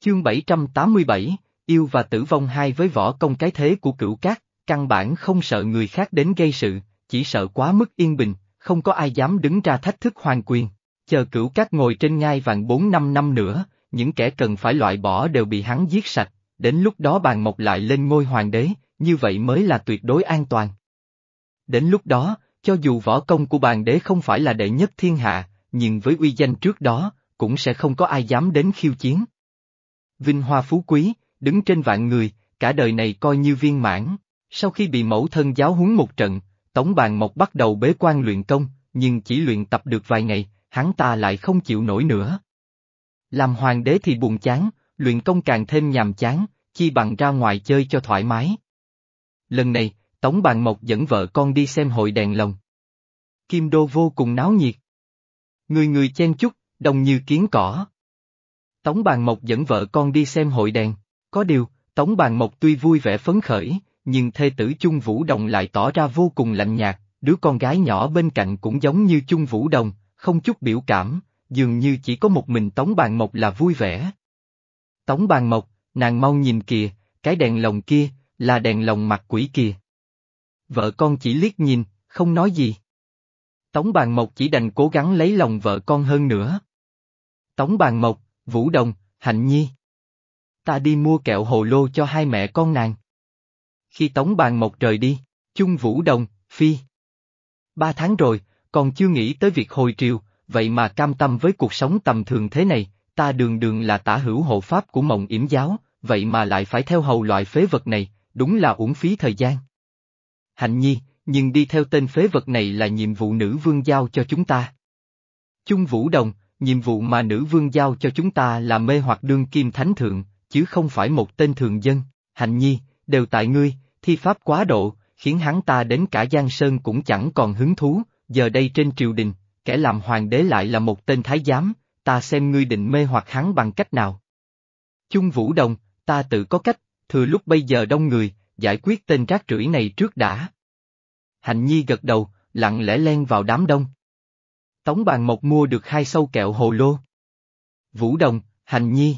Chương 787, Yêu và tử vong hai với võ công cái thế của cửu cát, căn bản không sợ người khác đến gây sự, chỉ sợ quá mức yên bình, không có ai dám đứng ra thách thức hoàng quyền. Chờ cửu cát ngồi trên ngai vàng 4-5 năm nữa, những kẻ cần phải loại bỏ đều bị hắn giết sạch, đến lúc đó bàn mộc lại lên ngôi hoàng đế, như vậy mới là tuyệt đối an toàn. Đến lúc đó, cho dù võ công của bàn đế không phải là đệ nhất thiên hạ, nhưng với uy danh trước đó, cũng sẽ không có ai dám đến khiêu chiến. Vinh hoa phú quý, đứng trên vạn người, cả đời này coi như viên mãn. Sau khi bị mẫu thân giáo huấn một trận, Tống Bàn Mộc bắt đầu bế quan luyện công, nhưng chỉ luyện tập được vài ngày, hắn ta lại không chịu nổi nữa. Làm hoàng đế thì buồn chán, luyện công càng thêm nhàm chán, chi bằng ra ngoài chơi cho thoải mái. Lần này, Tống Bàn Mộc dẫn vợ con đi xem hội đèn lồng. Kim Đô vô cùng náo nhiệt. Người người chen chúc, đông như kiến cỏ. Tống Bàn Mộc dẫn vợ con đi xem hội đèn, có điều, Tống Bàn Mộc tuy vui vẻ phấn khởi, nhưng thê tử Chung Vũ Đồng lại tỏ ra vô cùng lạnh nhạt, đứa con gái nhỏ bên cạnh cũng giống như Chung Vũ Đồng, không chút biểu cảm, dường như chỉ có một mình Tống Bàn Mộc là vui vẻ. Tống Bàn Mộc, nàng mau nhìn kìa, cái đèn lồng kia, là đèn lồng mặt quỷ kìa. Vợ con chỉ liếc nhìn, không nói gì. Tống Bàn Mộc chỉ đành cố gắng lấy lòng vợ con hơn nữa. Tống Bàn Mộc, Vũ Đồng, Hạnh Nhi. Ta đi mua kẹo hồ lô cho hai mẹ con nàng. Khi Tống Bàn Mộc rời đi, chung Vũ Đồng, Phi. Ba tháng rồi, còn chưa nghĩ tới việc hồi triều, vậy mà cam tâm với cuộc sống tầm thường thế này, ta đường đường là tả hữu hộ pháp của mộng yểm giáo, vậy mà lại phải theo hầu loại phế vật này, đúng là uổng phí thời gian. Hạnh nhi, nhưng đi theo tên phế vật này là nhiệm vụ nữ vương giao cho chúng ta. Chung Vũ Đồng, nhiệm vụ mà nữ vương giao cho chúng ta là mê hoặc đương kim thánh thượng, chứ không phải một tên thường dân, hạnh nhi, đều tại ngươi, thi pháp quá độ, khiến hắn ta đến cả Giang Sơn cũng chẳng còn hứng thú, giờ đây trên triều đình, kẻ làm hoàng đế lại là một tên thái giám, ta xem ngươi định mê hoặc hắn bằng cách nào. Chung Vũ Đồng, ta tự có cách, thừa lúc bây giờ đông người, giải quyết tên rác rưởi này trước đã. Hạnh Nhi gật đầu, lặng lẽ len vào đám đông. Tống bàn mộc mua được hai sâu kẹo hồ lô. Vũ Đồng, Hành Nhi.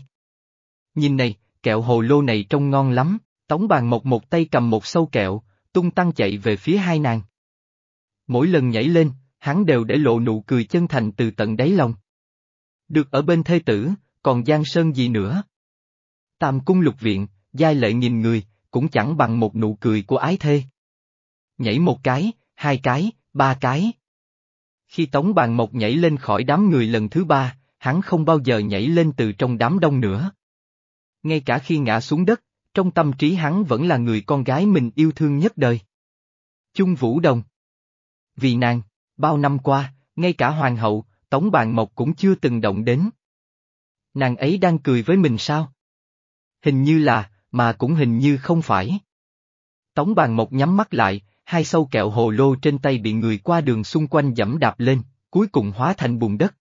Nhìn này, kẹo hồ lô này trông ngon lắm, Tống bàn mộc một tay cầm một sâu kẹo, tung tăng chạy về phía hai nàng. Mỗi lần nhảy lên, hắn đều để lộ nụ cười chân thành từ tận đáy lòng. Được ở bên thê tử, còn Giang Sơn gì nữa? Tam cung lục viện, giai lệ nghìn người, cũng chẳng bằng một nụ cười của ái thê. Nhảy một cái, hai cái, ba cái. Khi Tống Bàn Mộc nhảy lên khỏi đám người lần thứ ba, hắn không bao giờ nhảy lên từ trong đám đông nữa. Ngay cả khi ngã xuống đất, trong tâm trí hắn vẫn là người con gái mình yêu thương nhất đời. Chung Vũ Đồng Vì nàng, bao năm qua, ngay cả hoàng hậu, Tống Bàn Mộc cũng chưa từng động đến. Nàng ấy đang cười với mình sao? Hình như là, mà cũng hình như không phải. Tống Bàn Mộc nhắm mắt lại, hai sâu kẹo hồ lô trên tay bị người qua đường xung quanh dẫm đạp lên, cuối cùng hóa thành bùn đất.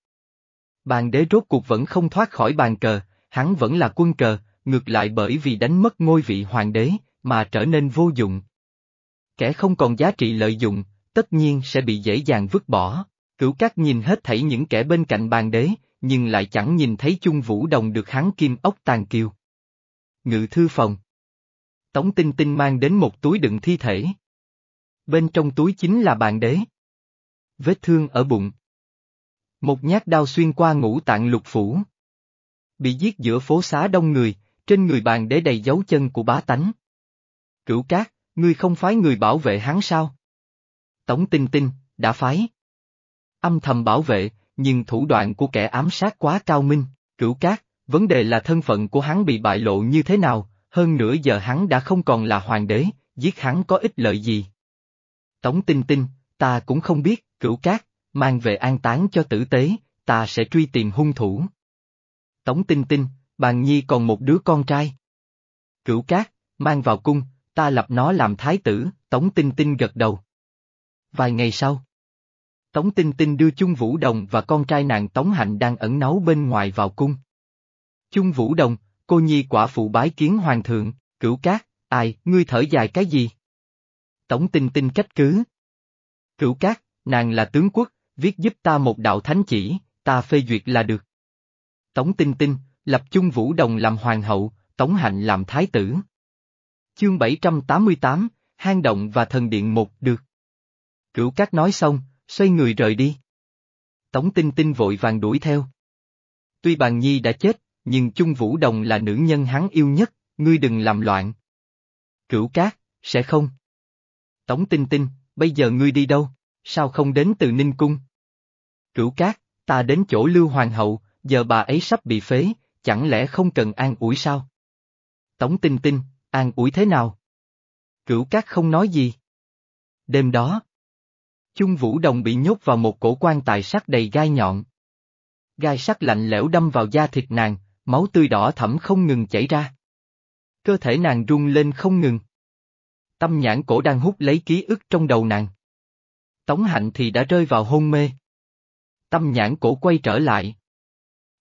Bàn đế rốt cuộc vẫn không thoát khỏi bàn cờ, hắn vẫn là quân cờ, ngược lại bởi vì đánh mất ngôi vị hoàng đế, mà trở nên vô dụng. Kẻ không còn giá trị lợi dụng, tất nhiên sẽ bị dễ dàng vứt bỏ. Cửu Cát nhìn hết thảy những kẻ bên cạnh bàn đế, nhưng lại chẳng nhìn thấy chung vũ đồng được hắn kim ốc tàn kiều. Ngự thư phòng Tống Tinh Tinh mang đến một túi đựng thi thể. Bên trong túi chính là bàn đế. Vết thương ở bụng. Một nhát đao xuyên qua ngũ tạng lục phủ. Bị giết giữa phố xá đông người, trên người bàn đế đầy dấu chân của bá tánh. Cửu cát, ngươi không phái người bảo vệ hắn sao? Tống tinh tinh, đã phái. Âm thầm bảo vệ, nhưng thủ đoạn của kẻ ám sát quá cao minh, cửu cát, vấn đề là thân phận của hắn bị bại lộ như thế nào, hơn nữa giờ hắn đã không còn là hoàng đế, giết hắn có ích lợi gì. Tống tinh tinh, ta cũng không biết, cửu cát, mang về an táng cho tử tế, ta sẽ truy tìm hung thủ. Tống tinh tinh, bàn nhi còn một đứa con trai. Cửu cát, mang vào cung, ta lập nó làm thái tử, tống tinh tinh gật đầu. Vài ngày sau. Tống Tinh Tinh đưa Chung Vũ Đồng và con trai nàng Tống Hạnh đang ẩn náu bên ngoài vào cung. Chung Vũ Đồng, cô nhi quả phụ bái kiến hoàng thượng, cửu cát, ai, ngươi thở dài cái gì? Tổng Tinh Tinh trách cứ. Cửu cát, nàng là tướng quốc, viết giúp ta một đạo thánh chỉ, ta phê duyệt là được. Tống Tinh Tinh, lập Chung Vũ Đồng làm hoàng hậu, Tống Hạnh làm thái tử. Chương 788, hang động và thần điện một được. Cửu cát nói xong, xoay người rời đi. Tống Tinh Tinh vội vàng đuổi theo. Tuy bàn nhi đã chết, nhưng Chung Vũ Đồng là nữ nhân hắn yêu nhất, ngươi đừng làm loạn. Cửu cát, sẽ không. Tống Tinh Tinh, bây giờ ngươi đi đâu, sao không đến từ Ninh Cung? Cửu cát, ta đến chỗ Lưu Hoàng hậu, giờ bà ấy sắp bị phế, chẳng lẽ không cần an ủi sao? Tống Tinh Tinh, an ủi thế nào? Cửu cát không nói gì. Đêm đó, Chung Vũ Đồng bị nhốt vào một cổ quan tài sắt đầy gai nhọn. Gai sắt lạnh lẽo đâm vào da thịt nàng, máu tươi đỏ thẫm không ngừng chảy ra. Cơ thể nàng rung lên không ngừng. Tâm nhãn cổ đang hút lấy ký ức trong đầu nàng. Tống hạnh thì đã rơi vào hôn mê. Tâm nhãn cổ quay trở lại.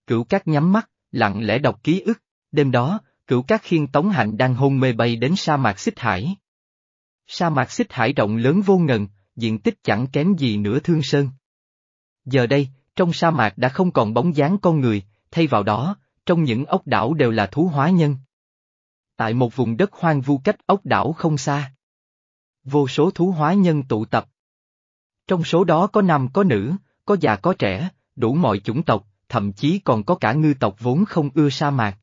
Cửu cát nhắm mắt, lặng lẽ đọc ký ức, đêm đó, cửu cát khiên Tống hạnh đang hôn mê bay đến sa mạc xích hải. Sa mạc xích hải rộng lớn vô ngần, diện tích chẳng kém gì nửa thương sơn. Giờ đây, trong sa mạc đã không còn bóng dáng con người, thay vào đó, trong những ốc đảo đều là thú hóa nhân. Tại một vùng đất hoang vu cách ốc đảo không xa. Vô số thú hóa nhân tụ tập. Trong số đó có nam có nữ, có già có trẻ, đủ mọi chủng tộc, thậm chí còn có cả ngư tộc vốn không ưa sa mạc.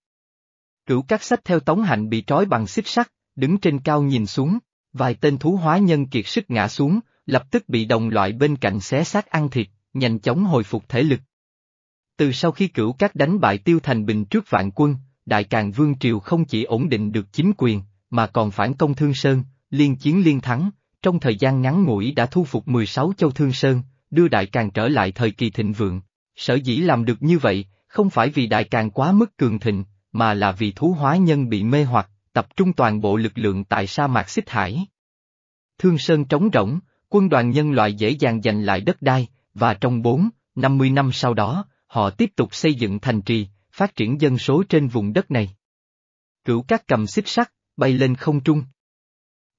Cửu các sách theo tống hạnh bị trói bằng xích sắt, đứng trên cao nhìn xuống, vài tên thú hóa nhân kiệt sức ngã xuống, lập tức bị đồng loại bên cạnh xé xác ăn thịt, nhanh chóng hồi phục thể lực. Từ sau khi cửu các đánh bại tiêu thành bình trước vạn quân, Đại Càng Vương Triều không chỉ ổn định được chính quyền, mà còn phản công Thương Sơn, liên chiến liên thắng, trong thời gian ngắn ngủi đã thu phục 16 châu Thương Sơn, đưa Đại Càng trở lại thời kỳ thịnh vượng. Sở dĩ làm được như vậy, không phải vì Đại Càng quá mức cường thịnh, mà là vì thú hóa nhân bị mê hoặc, tập trung toàn bộ lực lượng tại sa mạc xích hải. Thương Sơn trống rỗng, quân đoàn nhân loại dễ dàng giành lại đất đai, và trong 4, 50 năm sau đó, họ tiếp tục xây dựng thành trì, phát triển dân số trên vùng đất này. Cửu các cầm xích sắt, bay lên không trung.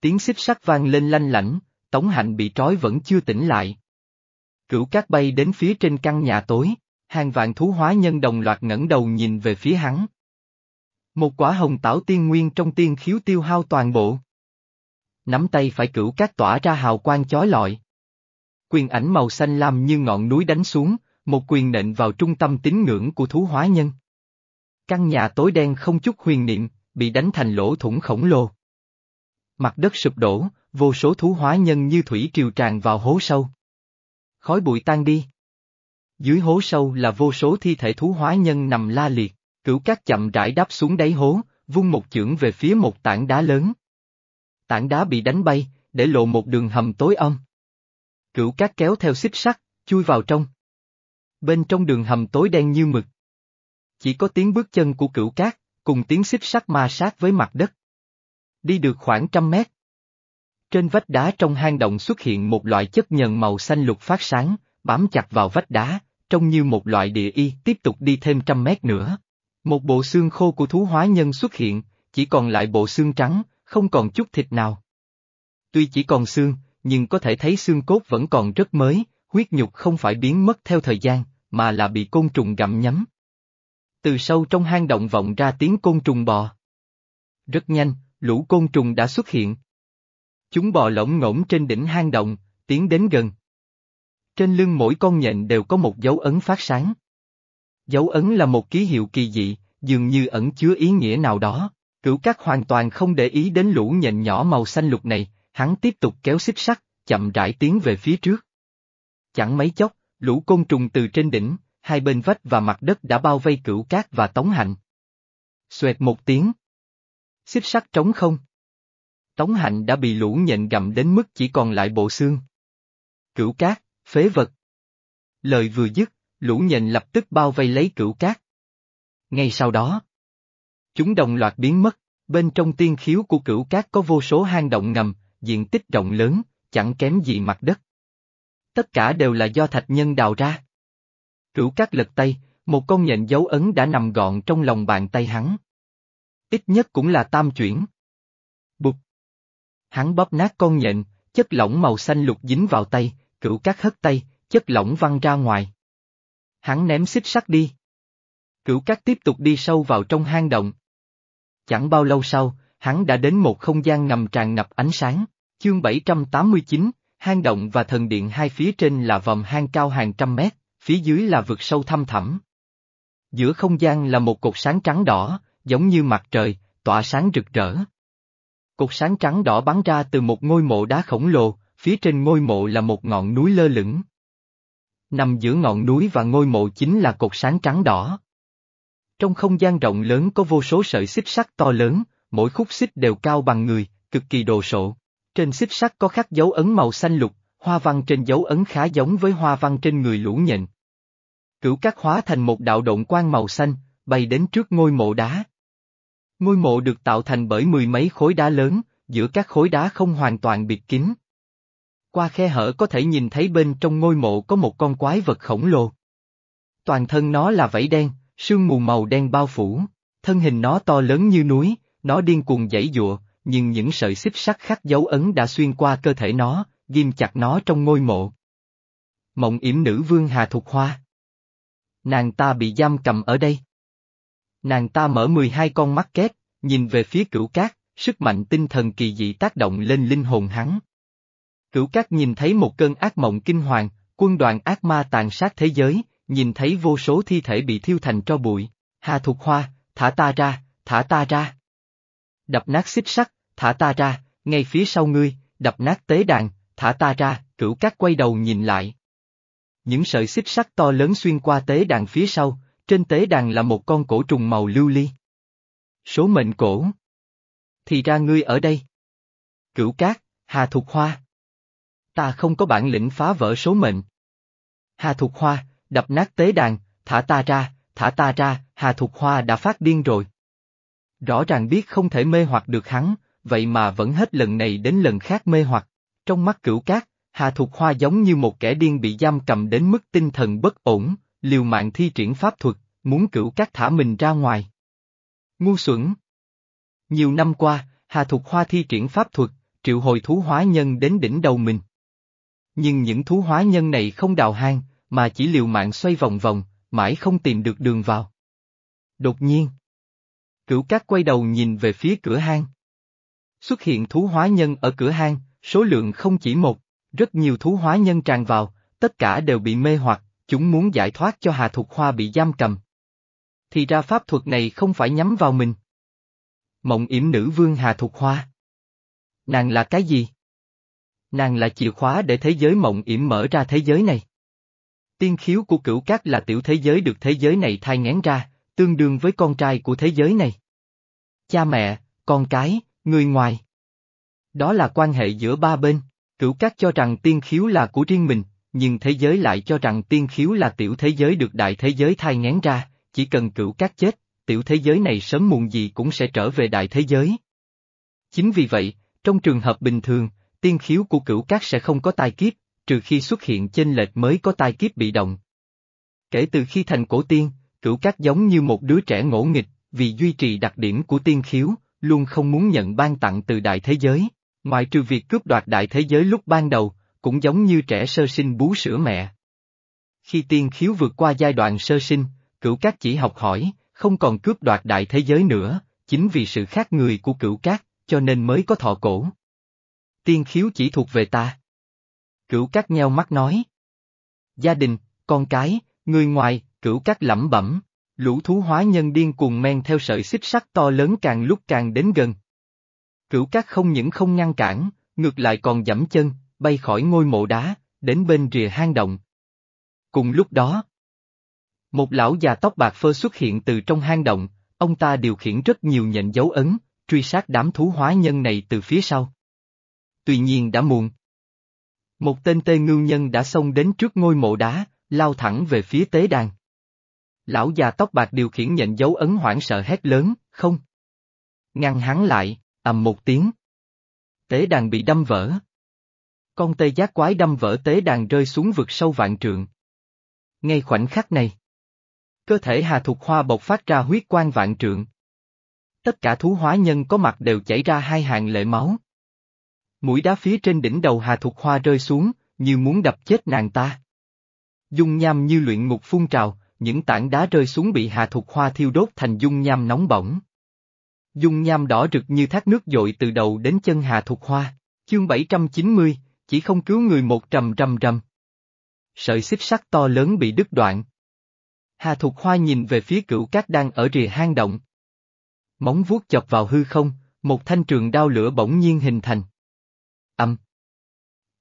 Tiếng xích sắt vang lên lanh lảnh, Tống Hạnh bị trói vẫn chưa tỉnh lại. Cửu các bay đến phía trên căn nhà tối, hàng vạn thú hóa nhân đồng loạt ngẩng đầu nhìn về phía hắn. Một quả hồng tảo tiên nguyên trong tiên khiếu tiêu hao toàn bộ. Nắm tay phải cửu các tỏa ra hào quang chói lọi. Quyền ảnh màu xanh lam như ngọn núi đánh xuống, một quyền nện vào trung tâm tín ngưỡng của thú hóa nhân. Căn nhà tối đen không chút huyền niệm, bị đánh thành lỗ thủng khổng lồ. Mặt đất sụp đổ, vô số thú hóa nhân như thủy triều tràn vào hố sâu. Khói bụi tan đi. Dưới hố sâu là vô số thi thể thú hóa nhân nằm la liệt, cửu các chậm rãi đáp xuống đáy hố, vung một chưởng về phía một tảng đá lớn. Tảng đá bị đánh bay, để lộ một đường hầm tối âm. Cửu các kéo theo xích sắt, chui vào trong. Bên trong đường hầm tối đen như mực. Chỉ có tiếng bước chân của cửu cát, cùng tiếng xích sắt ma sát với mặt đất. Đi được khoảng trăm mét. Trên vách đá trong hang động xuất hiện một loại chất nhờn màu xanh lục phát sáng, bám chặt vào vách đá, trông như một loại địa y tiếp tục đi thêm trăm mét nữa. Một bộ xương khô của thú hóa nhân xuất hiện, chỉ còn lại bộ xương trắng, không còn chút thịt nào. Tuy chỉ còn xương, nhưng có thể thấy xương cốt vẫn còn rất mới, huyết nhục không phải biến mất theo thời gian, mà là bị côn trùng gặm nhấm. Từ sâu trong hang động vọng ra tiếng côn trùng bò. Rất nhanh, lũ côn trùng đã xuất hiện. Chúng bò lỗng ngỗng trên đỉnh hang động, tiến đến gần. Trên lưng mỗi con nhện đều có một dấu ấn phát sáng. Dấu ấn là một ký hiệu kỳ dị, dường như ẩn chứa ý nghĩa nào đó. Cửu Cát hoàn toàn không để ý đến lũ nhện nhỏ màu xanh lục này, hắn tiếp tục kéo xích sắt, chậm rãi tiến về phía trước. Chẳng mấy chốc, lũ côn trùng từ trên đỉnh, hai bên vách và mặt đất đã bao vây cửu cát và tống hạnh. Xoẹt một tiếng. Xích sắt trống không. Tống hạnh đã bị lũ nhện gặm đến mức chỉ còn lại bộ xương. Cửu cát, phế vật. Lời vừa dứt, lũ nhện lập tức bao vây lấy cửu cát. Ngay sau đó, chúng đồng loạt biến mất, bên trong tiên khiếu của cửu cát có vô số hang động ngầm, diện tích rộng lớn, chẳng kém gì mặt đất. Tất cả đều là do thạch nhân đào ra. Cửu cát lật tay, một con nhện dấu ấn đã nằm gọn trong lòng bàn tay hắn. Ít nhất cũng là tam chuyển. Bụt. Hắn bóp nát con nhện, chất lỏng màu xanh lục dính vào tay, cửu cát hất tay, chất lỏng văng ra ngoài. Hắn ném xích sắt đi. Cửu cát tiếp tục đi sâu vào trong hang động. Chẳng bao lâu sau, hắn đã đến một không gian ngầm tràn ngập ánh sáng, chương 789, hang động và thần điện hai phía trên là vòng hang cao hàng trăm mét, phía dưới là vực sâu thăm thẳm. Giữa không gian là một cột sáng trắng đỏ, giống như mặt trời, tỏa sáng rực rỡ. Cột sáng trắng đỏ bắn ra từ một ngôi mộ đá khổng lồ, phía trên ngôi mộ là một ngọn núi lơ lửng. Nằm giữa ngọn núi và ngôi mộ chính là cột sáng trắng đỏ. Trong không gian rộng lớn có vô số sợi xích sắt to lớn, mỗi khúc xích đều cao bằng người, cực kỳ đồ sộ. Trên xích sắt có khắc dấu ấn màu xanh lục, hoa văn trên dấu ấn khá giống với hoa văn trên người lũ nhện. Cửu cát hóa thành một đạo động quang màu xanh, bay đến trước ngôi mộ đá. Ngôi mộ được tạo thành bởi mười mấy khối đá lớn, giữa các khối đá không hoàn toàn biệt kín. Qua khe hở có thể nhìn thấy bên trong ngôi mộ có một con quái vật khổng lồ. Toàn thân nó là vảy đen, sương mù màu đen bao phủ, thân hình nó to lớn như núi, nó điên cuồng giãy dụa, nhưng những sợi xích sắt khắc dấu ấn đã xuyên qua cơ thể nó, ghim chặt nó trong ngôi mộ. Mộng yểm nữ vương Hà Thục Hoa Nàng ta bị giam cầm ở đây. Nàng ta mở 12 con mắt kép, nhìn về phía cửu cát, sức mạnh tinh thần kỳ dị tác động lên linh hồn hắn. Cửu cát nhìn thấy một cơn ác mộng kinh hoàng, quân đoàn ác ma tàn sát thế giới, nhìn thấy vô số thi thể bị thiêu thành tro bụi. Hà Thục Hoa, thả ta ra, thả ta ra. Đập nát xích sắt, thả ta ra, ngay phía sau ngươi, đập nát tế đàn, thả ta ra, cửu cát quay đầu nhìn lại. Những sợi xích sắt to lớn xuyên qua tế đàn phía sau, trên tế đàn là một con cổ trùng màu lưu ly. Số mệnh cổ. Thì ra ngươi ở đây. Cửu cát, Hà Thục Hoa. Ta không có bản lĩnh phá vỡ số mệnh. Hà Thục Hoa, đập nát tế đàn, thả ta ra, thả ta ra, Hà Thục Hoa đã phát điên rồi. Rõ ràng biết không thể mê hoặc được hắn, vậy mà vẫn hết lần này đến lần khác mê hoặc. Trong mắt cửu cát, Hà Thục Hoa giống như một kẻ điên bị giam cầm đến mức tinh thần bất ổn, liều mạng thi triển pháp thuật, muốn cửu cát thả mình ra ngoài. Ngu xuẩn! Nhiều năm qua, Hà Thục Hoa thi triển pháp thuật, triệu hồi thú hóa nhân đến đỉnh đầu mình. Nhưng những thú hóa nhân này không đào hang, mà chỉ liều mạng xoay vòng vòng, mãi không tìm được đường vào. Đột nhiên, cửu cát quay đầu nhìn về phía cửa hang. Xuất hiện thú hóa nhân ở cửa hang, số lượng không chỉ một, rất nhiều thú hóa nhân tràn vào, tất cả đều bị mê hoặc, chúng muốn giải thoát cho Hà Thục Hoa bị giam cầm. Thì ra pháp thuật này không phải nhắm vào mình. Mộng yểm nữ vương Hà Thục Hoa. Nàng là cái gì? Nàng là chìa khóa để thế giới mộng yểm mở ra thế giới này. Tiên khiếu của cửu cát là tiểu thế giới được thế giới này thai ngén ra, tương đương với con trai của thế giới này. Cha mẹ, con cái, người ngoài. Đó là quan hệ giữa ba bên, cửu cát cho rằng tiên khiếu là của riêng mình, nhưng thế giới lại cho rằng tiên khiếu là tiểu thế giới được đại thế giới thai ngén ra, chỉ cần cửu cát chết, tiểu thế giới này sớm muộn gì cũng sẽ trở về đại thế giới. Chính vì vậy, trong trường hợp bình thường, tiên khiếu của cửu cát sẽ không có tai kiếp, trừ khi xuất hiện chênh lệch mới có tai kiếp bị động. Kể từ khi thành cổ tiên, cửu cát giống như một đứa trẻ ngỗ nghịch, vì duy trì đặc điểm của tiên khiếu, luôn không muốn nhận ban tặng từ đại thế giới, ngoại trừ việc cướp đoạt đại thế giới lúc ban đầu, cũng giống như trẻ sơ sinh bú sữa mẹ. Khi tiên khiếu vượt qua giai đoạn sơ sinh, cửu cát chỉ học hỏi, không còn cướp đoạt đại thế giới nữa, chính vì sự khác người của cửu cát, cho nên mới có thọ cổ. Tiên khiếu chỉ thuộc về ta. Cửu cát nheo mắt nói. Gia đình, con cái, người ngoài, cửu cát lẩm bẩm, lũ thú hóa nhân điên cuồng men theo sợi xích sắt to lớn càng lúc càng đến gần. Cửu cát không những không ngăn cản, ngược lại còn dẫm chân, bay khỏi ngôi mộ đá, đến bên rìa hang động. Cùng lúc đó, một lão già tóc bạc phơ xuất hiện từ trong hang động, ông ta điều khiển rất nhiều nhện dấu ấn, truy sát đám thú hóa nhân này từ phía sau. Tuy nhiên đã muộn. Một tên tê ngưu nhân đã xông đến trước ngôi mộ đá, lao thẳng về phía tế đàn. Lão già tóc bạc điều khiển nhận dấu ấn hoảng sợ hét lớn, không. Ngăn hắn lại, ầm một tiếng. Tế đàn bị đâm vỡ Con tê giác quái đâm vỡ tế đàn rơi xuống vực sâu vạn trượng. Ngay khoảnh khắc này, cơ thể Hà Thục Hoa bộc phát ra huyết quang vạn trượng. Tất cả thú hóa nhân có mặt đều chảy ra hai hàng lệ máu. Mũi đá phía trên đỉnh đầu Hà Thục Hoa rơi xuống, như muốn đập chết nàng ta. Dung nham như luyện ngục phun trào, những tảng đá rơi xuống bị Hà Thục Hoa thiêu đốt thành dung nham nóng bỏng. Dung nham đỏ rực như thác nước dội từ đầu đến chân Hà Thục Hoa, chương 790, chỉ không cứu người một trầm trầm trầm. Sợi xích sắt to lớn bị đứt đoạn. Hà Thục Hoa nhìn về phía cửu cát đang ở rìa hang động. Móng vuốt chọc vào hư không, một thanh trường đao lửa bỗng nhiên hình thành. Âm.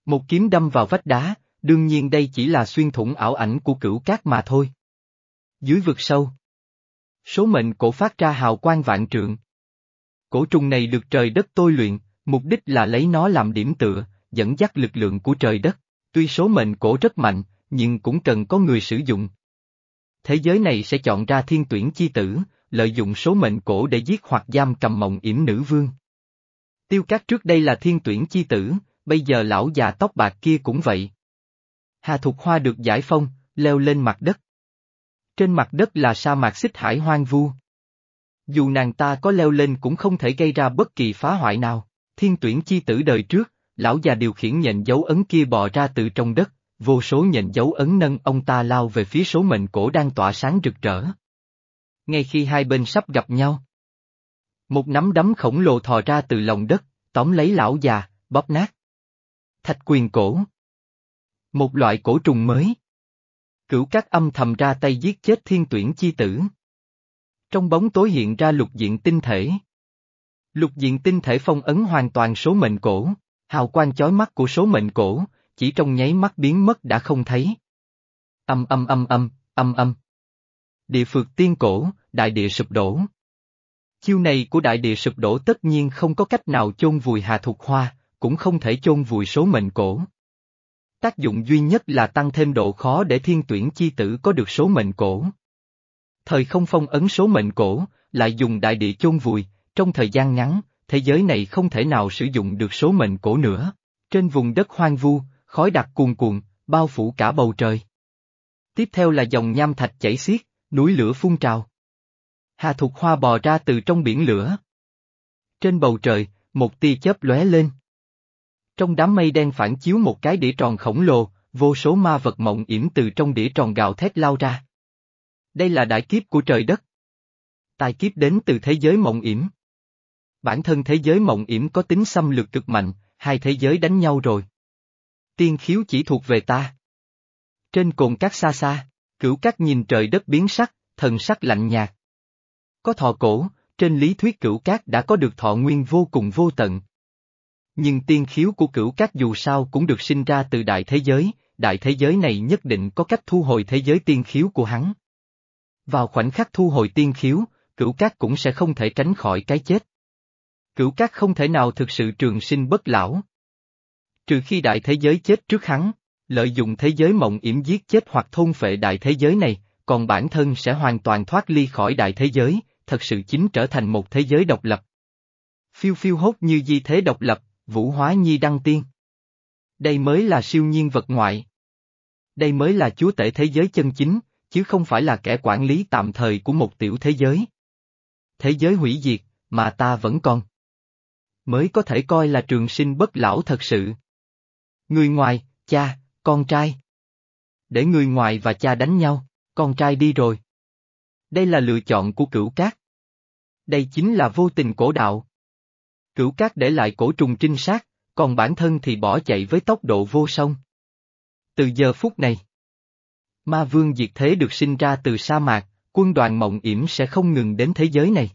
Một kiếm đâm vào vách đá, đương nhiên đây chỉ là xuyên thủng ảo ảnh của cửu cát mà thôi. Dưới vực sâu. Số mệnh cổ phát ra hào quang vạn trượng. Cổ trùng này được trời đất tôi luyện, mục đích là lấy nó làm điểm tựa, dẫn dắt lực lượng của trời đất. Tuy số mệnh cổ rất mạnh, nhưng cũng cần có người sử dụng. Thế giới này sẽ chọn ra thiên tuyển chi tử, lợi dụng số mệnh cổ để giết hoặc giam cầm mộng yểm nữ vương. Tiêu cát trước đây là thiên tuyển chi tử, bây giờ lão già tóc bạc kia cũng vậy. Hà Thục Hoa được giải phong, leo lên mặt đất. Trên mặt đất là sa mạc xích hải hoang vu. Dù nàng ta có leo lên cũng không thể gây ra bất kỳ phá hoại nào, thiên tuyển chi tử đời trước, lão già điều khiển nhện dấu ấn kia bò ra từ trong đất, vô số nhện dấu ấn nâng ông ta lao về phía số mệnh cổ đang tỏa sáng rực rỡ. Ngay khi hai bên sắp gặp nhau, một nắm đấm khổng lồ thò ra từ lòng đất, tóm lấy lão già, bóp nát. Thạch quyền cổ Một loại cổ trùng mới. Cửu các âm thầm ra tay giết chết thiên tuyển chi tử. Trong bóng tối hiện ra lục diện tinh thể. Lục diện tinh thể phong ấn hoàn toàn số mệnh cổ, hào quang chói mắt của số mệnh cổ, chỉ trong nháy mắt biến mất đã không thấy. Âm âm âm âm, âm âm. Địa phược tiên cổ, đại địa sụp đổ. Chiêu này của đại địa sụp đổ tất nhiên không có cách nào chôn vùi Hà Thục Hoa, cũng không thể chôn vùi số mệnh cổ. Tác dụng duy nhất là tăng thêm độ khó để thiên tuyển chi tử có được số mệnh cổ. Thời không phong ấn số mệnh cổ, lại dùng đại địa chôn vùi, trong thời gian ngắn, thế giới này không thể nào sử dụng được số mệnh cổ nữa. Trên vùng đất hoang vu, khói đặc cuồn cuộn, bao phủ cả bầu trời. Tiếp theo là dòng nham thạch chảy xiết, núi lửa phun trào. Hà Thục Hoa bò ra từ trong biển lửa. Trên bầu trời, một tia chớp lóe lên. Trong đám mây đen phản chiếu một cái đĩa tròn khổng lồ, vô số ma vật mộng yểm từ trong đĩa tròn gào thét lao ra. Đây là đại kiếp của trời đất. Tài kiếp đến từ thế giới mộng yểm. Bản thân thế giới mộng yểm có tính xâm lược cực mạnh, hai thế giới đánh nhau rồi. Tiên khiếu chỉ thuộc về ta. Trên cồn cát xa xa, cửu cát nhìn trời đất biến sắc, thần sắc lạnh nhạt. Có thọ cổ, trên lý thuyết cửu cát đã có được thọ nguyên vô cùng vô tận. Nhưng tiên khiếu của cửu cát dù sao cũng được sinh ra từ đại thế giới, đại thế giới này nhất định có cách thu hồi thế giới tiên khiếu của hắn. Vào khoảnh khắc thu hồi tiên khiếu, cửu cát cũng sẽ không thể tránh khỏi cái chết. Cửu cát không thể nào thực sự trường sinh bất lão. Trừ khi đại thế giới chết trước hắn, lợi dụng thế giới mộng yểm giết chết hoặc thôn phệ đại thế giới này, còn bản thân sẽ hoàn toàn thoát ly khỏi đại thế giới, thật sự chính trở thành một thế giới độc lập. Phiêu phiêu hốt như di thế độc lập, vũ hóa nhi đăng tiên. Đây mới là siêu nhiên vật ngoại. Đây mới là chúa tể thế giới chân chính, chứ không phải là kẻ quản lý tạm thời của một tiểu thế giới. Thế giới hủy diệt, mà ta vẫn còn. Mới có thể coi là trường sinh bất lão thật sự. Người ngoài, cha, con trai. Để người ngoài và cha đánh nhau, con trai đi rồi. Đây là lựa chọn của cửu cát. Đây chính là vô tình cổ đạo. Cửu cát để lại cổ trùng trinh sát, còn bản thân thì bỏ chạy với tốc độ vô song. Từ giờ phút này, ma vương diệt thế được sinh ra từ sa mạc, quân đoàn mộng yểm sẽ không ngừng đến thế giới này.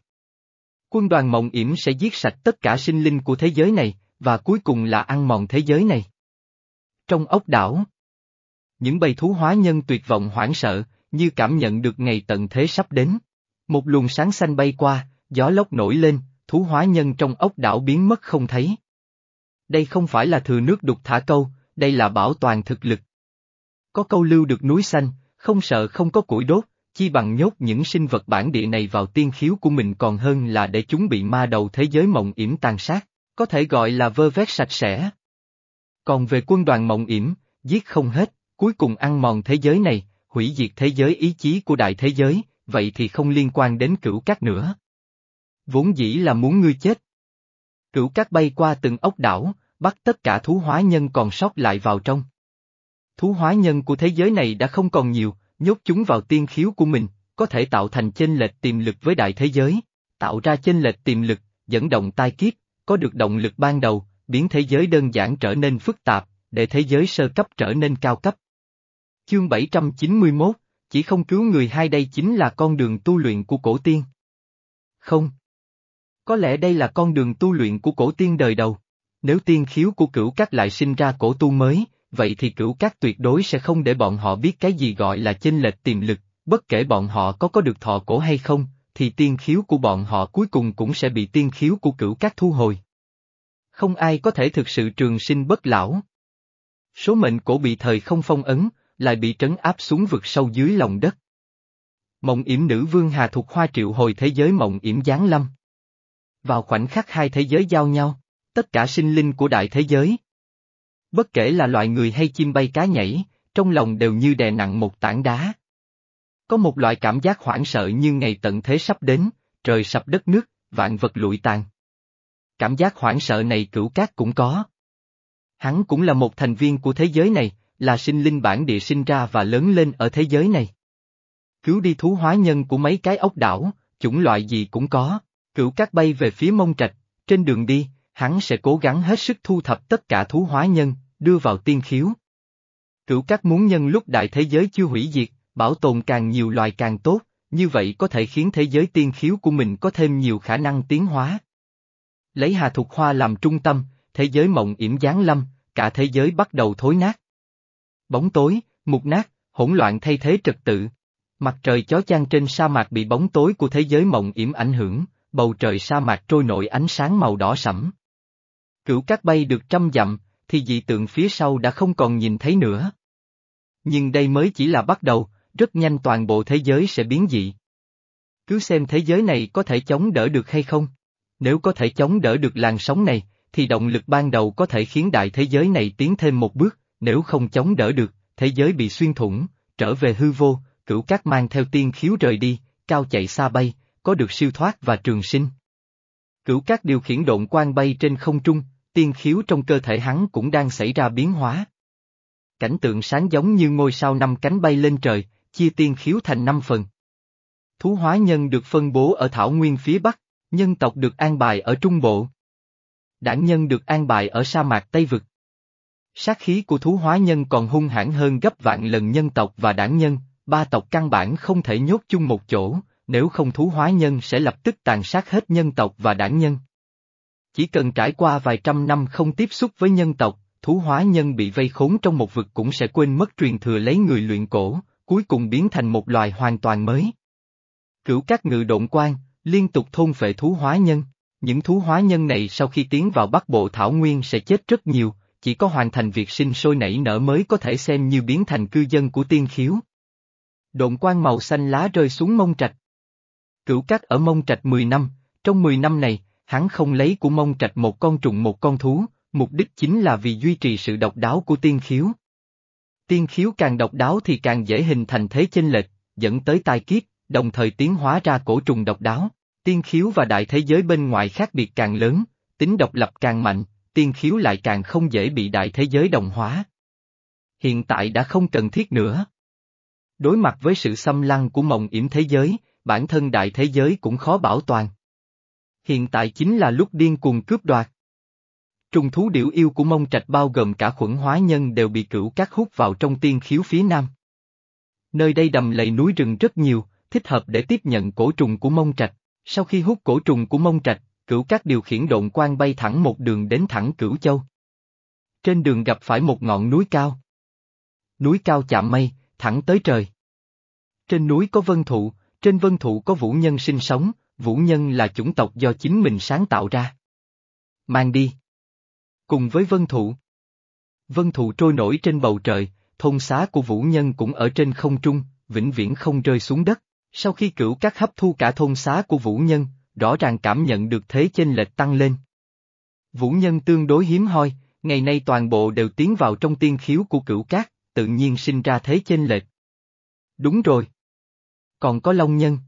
Quân đoàn mộng yểm sẽ giết sạch tất cả sinh linh của thế giới này, và cuối cùng là ăn mòn thế giới này. Trong ốc đảo, những bầy thú hóa nhân tuyệt vọng hoảng sợ, như cảm nhận được ngày tận thế sắp đến. Một luồng sáng xanh bay qua, gió lốc nổi lên, thú hóa nhân trong ốc đảo biến mất không thấy. Đây không phải là thừa nước đục thả câu, đây là bảo toàn thực lực. Có câu lưu được núi xanh, không sợ không có củi đốt, chi bằng nhốt những sinh vật bản địa này vào tiên khiếu của mình còn hơn là để chúng bị ma đầu thế giới mộng yểm tàn sát, có thể gọi là vơ vét sạch sẽ. Còn về quân đoàn mộng yểm, giết không hết, cuối cùng ăn mòn thế giới này, hủy diệt thế giới ý chí của đại thế giới, vậy thì không liên quan đến cửu cát nữa. Vốn dĩ là muốn ngươi chết. Cửu cát bay qua từng ốc đảo, bắt tất cả thú hóa nhân còn sót lại vào trong. Thú hóa nhân của thế giới này đã không còn nhiều, nhốt chúng vào tiên khiếu của mình, có thể tạo thành chênh lệch tiềm lực với đại thế giới, tạo ra chênh lệch tiềm lực, dẫn động tai kiếp, có được động lực ban đầu, biến thế giới đơn giản trở nên phức tạp, để thế giới sơ cấp trở nên cao cấp. Chương 791, chỉ không cứu người hai đây chính là con đường tu luyện của cổ tiên. Không. Có lẽ đây là con đường tu luyện của cổ tiên đời đầu. Nếu tiên khiếu của cửu các lại sinh ra cổ tu mới, vậy thì cửu các tuyệt đối sẽ không để bọn họ biết cái gì gọi là chênh lệch tiềm lực, bất kể bọn họ có có được thọ cổ hay không, thì tiên khiếu của bọn họ cuối cùng cũng sẽ bị tiên khiếu của cửu các thu hồi. Không ai có thể thực sự trường sinh bất lão. Số mệnh cổ bị thời không phong ấn, lại bị trấn áp xuống vực sâu dưới lòng đất. Mộng yểm nữ vương Hà thuộc Hoa triệu hồi thế giới mộng yểm giáng lâm. Vào khoảnh khắc hai thế giới giao nhau, tất cả sinh linh của đại thế giới. Bất kể là loại người hay chim bay cá nhảy, trong lòng đều như đè nặng một tảng đá. Có một loại cảm giác hoảng sợ như ngày tận thế sắp đến, trời sập đất nước, vạn vật lụi tàn. Cảm giác hoảng sợ này cửu cát cũng có. Hắn cũng là một thành viên của thế giới này, là sinh linh bản địa sinh ra và lớn lên ở thế giới này. Cứu đi thú hóa nhân của mấy cái ốc đảo, chủng loại gì cũng có, cửu cát bay về phía mông trạch, trên đường đi, hắn sẽ cố gắng hết sức thu thập tất cả thú hóa nhân, đưa vào tiên khiếu. Cửu cát muốn nhân lúc đại thế giới chưa hủy diệt, bảo tồn càng nhiều loài càng tốt, như vậy có thể khiến thế giới tiên khiếu của mình có thêm nhiều khả năng tiến hóa. Lấy Hà Thục Hoa làm trung tâm, thế giới mộng yểm giáng lâm, cả thế giới bắt đầu thối nát. Bóng tối, mục nát, hỗn loạn thay thế trật tự. Mặt trời chó chang trên sa mạc bị bóng tối của thế giới mộng yểm ảnh hưởng, bầu trời sa mạc trôi nổi ánh sáng màu đỏ sẫm. Cửu cát bay được trăm dặm, thì dị tượng phía sau đã không còn nhìn thấy nữa. Nhưng đây mới chỉ là bắt đầu, rất nhanh toàn bộ thế giới sẽ biến dị. Cứ xem thế giới này có thể chống đỡ được hay không. Nếu có thể chống đỡ được làn sóng này, thì động lực ban đầu có thể khiến đại thế giới này tiến thêm một bước, nếu không chống đỡ được, thế giới bị xuyên thủng, trở về hư vô, cửu cát mang theo tiên khiếu rời đi, cao chạy xa bay, có được siêu thoát và trường sinh. Cửu cát điều khiển độn quang bay trên không trung, tiên khiếu trong cơ thể hắn cũng đang xảy ra biến hóa. Cảnh tượng sáng giống như ngôi sao năm cánh bay lên trời, chia tiên khiếu thành năm phần. Thú hóa nhân được phân bố ở thảo nguyên phía Bắc, nhân tộc được an bài ở Trung Bộ. Đảng nhân được an bài ở sa mạc Tây Vực. Sát khí của thú hóa nhân còn hung hãn hơn gấp vạn lần nhân tộc và đảng nhân, ba tộc căn bản không thể nhốt chung một chỗ, nếu không thú hóa nhân sẽ lập tức tàn sát hết nhân tộc và đảng nhân. Chỉ cần trải qua vài trăm năm không tiếp xúc với nhân tộc, thú hóa nhân bị vây khốn trong một vực cũng sẽ quên mất truyền thừa lấy người luyện cổ, cuối cùng biến thành một loài hoàn toàn mới. Cửu các ngự động quan, liên tục thôn phệ thú hóa nhân. Những thú hóa nhân này sau khi tiến vào Bắc Bộ Thảo Nguyên sẽ chết rất nhiều, chỉ có hoàn thành việc sinh sôi nảy nở mới có thể xem như biến thành cư dân của tiên khiếu. Động quan màu xanh lá rơi xuống mông trạch. Cửu cát ở mông trạch 10 năm, trong 10 năm này, hắn không lấy của mông trạch một con trùng một con thú, mục đích chính là vì duy trì sự độc đáo của tiên khiếu. Tiên khiếu càng độc đáo thì càng dễ hình thành thế chênh lệch, dẫn tới tai kiếp, đồng thời tiến hóa ra cổ trùng độc đáo. Tiên khiếu và đại thế giới bên ngoài khác biệt càng lớn, tính độc lập càng mạnh, tiên khiếu lại càng không dễ bị đại thế giới đồng hóa. Hiện tại đã không cần thiết nữa. Đối mặt với sự xâm lăng của mộng yểm thế giới, bản thân đại thế giới cũng khó bảo toàn. Hiện tại chính là lúc điên cuồng cướp đoạt. Trùng thú điểu yêu của mông trạch bao gồm cả khuẩn hóa nhân đều bị cửu cát hút vào trong tiên khiếu phía nam. Nơi đây đầm lầy núi rừng rất nhiều, thích hợp để tiếp nhận cổ trùng của mông trạch. Sau khi hút cổ trùng của mông trạch, cửu cát điều khiển độn quan bay thẳng một đường đến thẳng cửu châu. Trên đường gặp phải một ngọn núi cao. Núi cao chạm mây, thẳng tới trời. Trên núi có vân thụ, trên vân thụ có vũ nhân sinh sống, vũ nhân là chủng tộc do chính mình sáng tạo ra. Mang đi. Cùng với vân thụ. Vân thụ trôi nổi trên bầu trời, thôn xá của vũ nhân cũng ở trên không trung, vĩnh viễn không rơi xuống đất. Sau khi cửu các hấp thu cả thôn xá của vũ nhân, rõ ràng cảm nhận được thế chênh lệch tăng lên. Vũ nhân tương đối hiếm hoi, ngày nay toàn bộ đều tiến vào trong tiên khiếu của cửu cát, tự nhiên sinh ra thế chênh lệch. Đúng rồi. Còn có Long Nhân.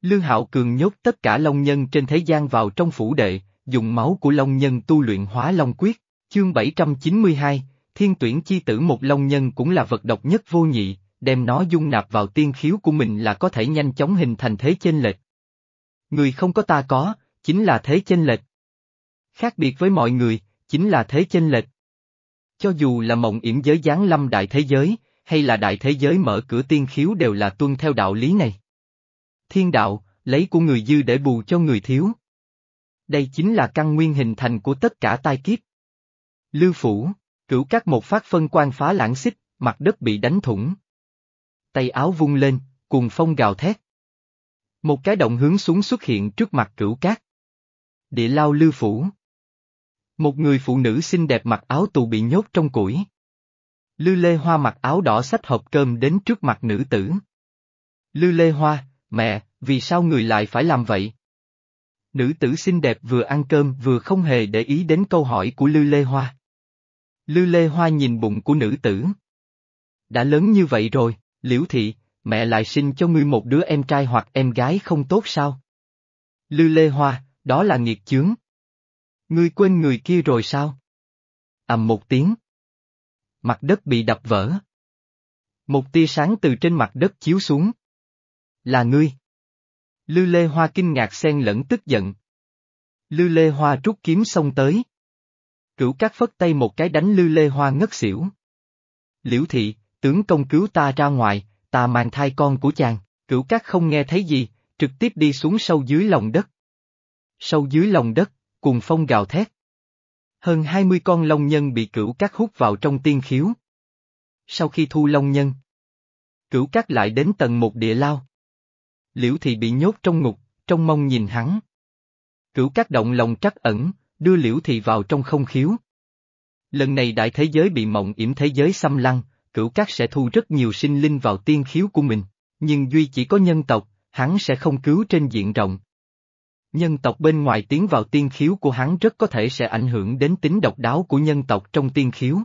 Lương Hạo Cường nhốt tất cả Long Nhân trên thế gian vào trong phủ đệ, dùng máu của Long Nhân tu luyện hóa Long Quyết, chương 792, thiên tuyển chi tử một Long Nhân cũng là vật độc nhất vô nhị, đem nó dung nạp vào tiên khiếu của mình là có thể nhanh chóng hình thành thế chênh lệch. Người không có ta có, chính là thế chênh lệch. Khác biệt với mọi người, chính là thế chênh lệch. Cho dù là mộng yểm giới giáng lâm đại thế giới, hay là đại thế giới mở cửa tiên khiếu đều là tuân theo đạo lý này. Thiên đạo, lấy của người dư để bù cho người thiếu. Đây chính là căn nguyên hình thành của tất cả tai kiếp. Lưu phủ, cửu các một phát phân quan phá lãng xích, mặt đất bị đánh thủng. Tay áo vung lên, cùng phong gào thét. Một cái động hướng xuống xuất hiện trước mặt cửu cát. Địa lao lưu phủ. Một người phụ nữ xinh đẹp mặc áo tù bị nhốt trong củi. Lư Lê Hoa mặc áo đỏ xách hộp cơm đến trước mặt nữ tử. Lư Lê Hoa, mẹ, vì sao người lại phải làm vậy? Nữ tử xinh đẹp vừa ăn cơm vừa không hề để ý đến câu hỏi của Lư Lê Hoa. Lư Lê Hoa nhìn bụng của nữ tử. Đã lớn như vậy rồi, liễu thị, mẹ lại sinh cho ngươi một đứa em trai hoặc em gái không tốt sao? Lư Lê Hoa, đó là nghiệt chướng. Ngươi quên người kia rồi sao? ầm một tiếng. Mặt đất bị đập vỡ. Một tia sáng từ trên mặt đất chiếu xuống. Là ngươi. Lư Lê Hoa kinh ngạc xen lẫn tức giận. Lư Lê Hoa rút kiếm xông tới. Cửu cát phất tay một cái đánh Lư Lê Hoa ngất xỉu. Liễu thị, tướng công cứu ta ra ngoài, ta mang thai con của chàng, cửu cát không nghe thấy gì, trực tiếp đi xuống sâu dưới lòng đất. Sâu dưới lòng đất, cùng phong gào thét. Hơn 20 con long nhân bị cửu cát hút vào trong tiên khiếu. Sau khi thu long nhân, cửu cát lại đến tầng một địa lao. Liễu thị bị nhốt trong ngục, trong mong nhìn hắn. Cửu cát động lòng trắc ẩn, đưa liễu thị vào trong không khiếu. Lần này đại thế giới bị mộng yểm thế giới xâm lăng, cửu cát sẽ thu rất nhiều sinh linh vào tiên khiếu của mình, nhưng duy chỉ có nhân tộc, hắn sẽ không cứu trên diện rộng. Nhân tộc bên ngoài tiến vào tiên khiếu của hắn rất có thể sẽ ảnh hưởng đến tính độc đáo của nhân tộc trong tiên khiếu.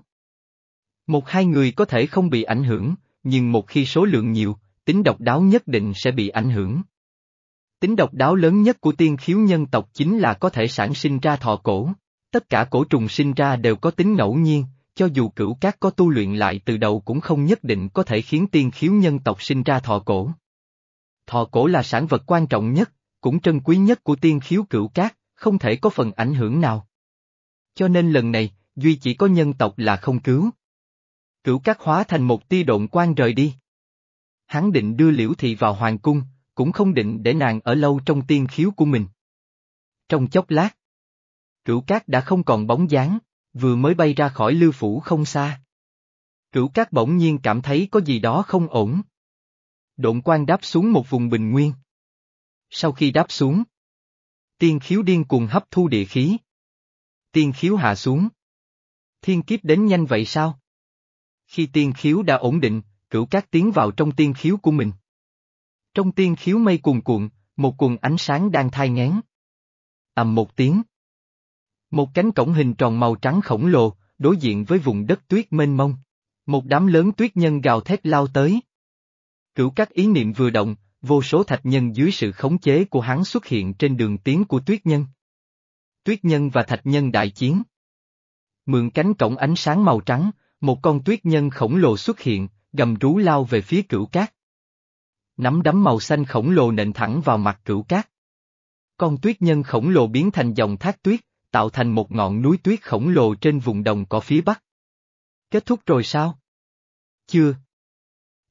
Một hai người có thể không bị ảnh hưởng, nhưng một khi số lượng nhiều, tính độc đáo nhất định sẽ bị ảnh hưởng. Tính độc đáo lớn nhất của tiên khiếu nhân tộc chính là có thể sản sinh ra thọ cổ. Tất cả cổ trùng sinh ra đều có tính ngẫu nhiên, cho dù cửu cát có tu luyện lại từ đầu cũng không nhất định có thể khiến tiên khiếu nhân tộc sinh ra thọ cổ. Thọ cổ là sản vật quan trọng nhất, cũng trân quý nhất của tiên khiếu cửu cát, không thể có phần ảnh hưởng nào. Cho nên lần này, duy chỉ có nhân tộc là không cứu. Cửu cát hóa thành một tia độn quan rời đi. Hắn định đưa liễu thị vào hoàng cung, cũng không định để nàng ở lâu trong tiên khiếu của mình. Trong chốc lát, cửu cát đã không còn bóng dáng, vừa mới bay ra khỏi lưu phủ không xa. Cửu cát bỗng nhiên cảm thấy có gì đó không ổn. Độn quan đáp xuống một vùng bình nguyên. Sau khi đáp xuống, tiên khiếu điên cuồng hấp thu địa khí. Tiên khiếu hạ xuống. Thiên kiếp đến nhanh vậy sao? Khi tiên khiếu đã ổn định, cửu cát tiến vào trong tiên khiếu của mình. Trong tiên khiếu mây cuồn cuộn, một cuồng ánh sáng đang thai ngén. ầm một tiếng. Một cánh cổng hình tròn màu trắng khổng lồ, đối diện với vùng đất tuyết mênh mông. Một đám lớn tuyết nhân gào thét lao tới. Cửu các ý niệm vừa động, vô số thạch nhân dưới sự khống chế của hắn xuất hiện trên đường tiến của tuyết nhân. Tuyết nhân và thạch nhân đại chiến. Mượn cánh cổng ánh sáng màu trắng, một con tuyết nhân khổng lồ xuất hiện, gầm rú lao về phía cửu cát. Nắm đấm màu xanh khổng lồ nện thẳng vào mặt cửu cát. Con tuyết nhân khổng lồ biến thành dòng thác tuyết, tạo thành một ngọn núi tuyết khổng lồ trên vùng đồng cỏ phía bắc. Kết thúc rồi sao? Chưa.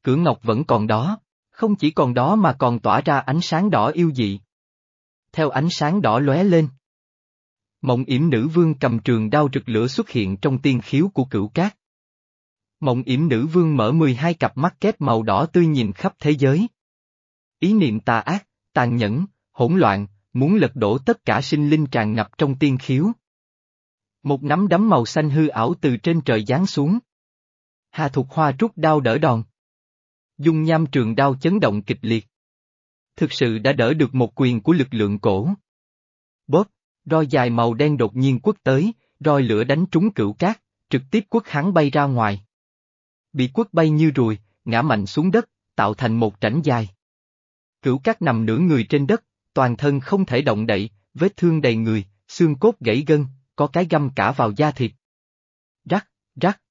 Cửa ngọc vẫn còn đó, không chỉ còn đó mà còn tỏa ra ánh sáng đỏ yêu dị. Theo ánh sáng đỏ lóe lên. Mộng yểm nữ vương cầm trường đao rực lửa xuất hiện trong tiên khiếu của cửu cát. Mộng yểm nữ vương mở 12 cặp mắt kép màu đỏ tươi nhìn khắp thế giới. Ý niệm tà ác, tàn nhẫn, hỗn loạn, muốn lật đổ tất cả sinh linh tràn ngập trong tiên khiếu. Một nắm đấm màu xanh hư ảo từ trên trời giáng xuống. Hà Thục Hoa rút đao đỡ đòn. Dung nham trường đao chấn động kịch liệt. Thực sự đã đỡ được một quyền của lực lượng cổ. Bóp, roi dài màu đen đột nhiên quất tới, roi lửa đánh trúng cửu cát, trực tiếp quất hắn bay ra ngoài. Bị quất bay như ruồi, ngã mạnh xuống đất, tạo thành một rãnh dài. Cửu cát nằm nửa người trên đất, toàn thân không thể động đậy, vết thương đầy người, xương cốt gãy gân, có cái găm cả vào da thịt. Rắc, rắc, rắc.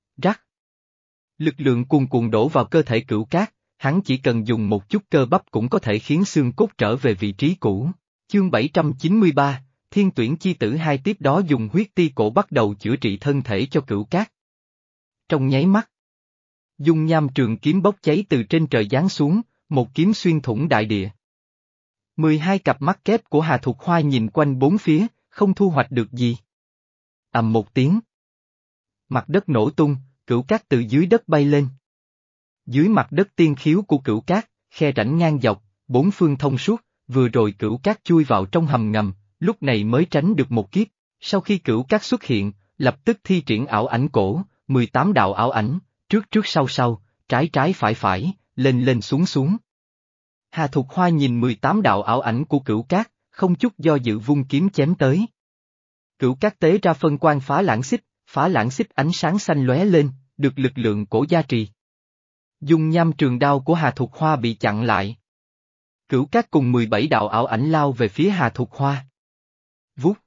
Lực lượng cuồn cuộn đổ vào cơ thể cửu cát, hắn chỉ cần dùng một chút cơ bắp cũng có thể khiến xương cốt trở về vị trí cũ. Chương 793, Thiên tuyển chi tử hai tiếp đó dùng huyết ti cổ bắt đầu chữa trị thân thể cho cửu cát. Trong nháy mắt, dung nham trường kiếm bốc cháy từ trên trời giáng xuống, một kiếm xuyên thủng đại địa. Mười hai cặp mắt kép của Hà Thục Hoa nhìn quanh bốn phía, không thu hoạch được gì. ầm một tiếng. Mặt đất nổ tung, cửu cát từ dưới đất bay lên. Dưới mặt đất tiên khiếu của cửu cát, khe rãnh ngang dọc, bốn phương thông suốt, vừa rồi cửu cát chui vào trong hầm ngầm, lúc này mới tránh được một kiếp. Sau khi cửu cát xuất hiện, lập tức thi triển ảo ảnh cổ, 18 đạo ảo ảnh, trước trước sau sau, trái trái phải phải, lên lên xuống xuống. Hà Thục Hoa nhìn 18 đạo ảo ảnh của cửu cát, không chút do dự vung kiếm chém tới. Cửu cát tế ra phân quan phá lãng xích, phá lãng xích ánh sáng xanh lóe lên, được lực lượng cổ gia trì. Dung nham trường đao của Hà Thục Hoa bị chặn lại. Cửu cát cùng 17 đạo ảo ảnh lao về phía Hà Thục Hoa. Vút.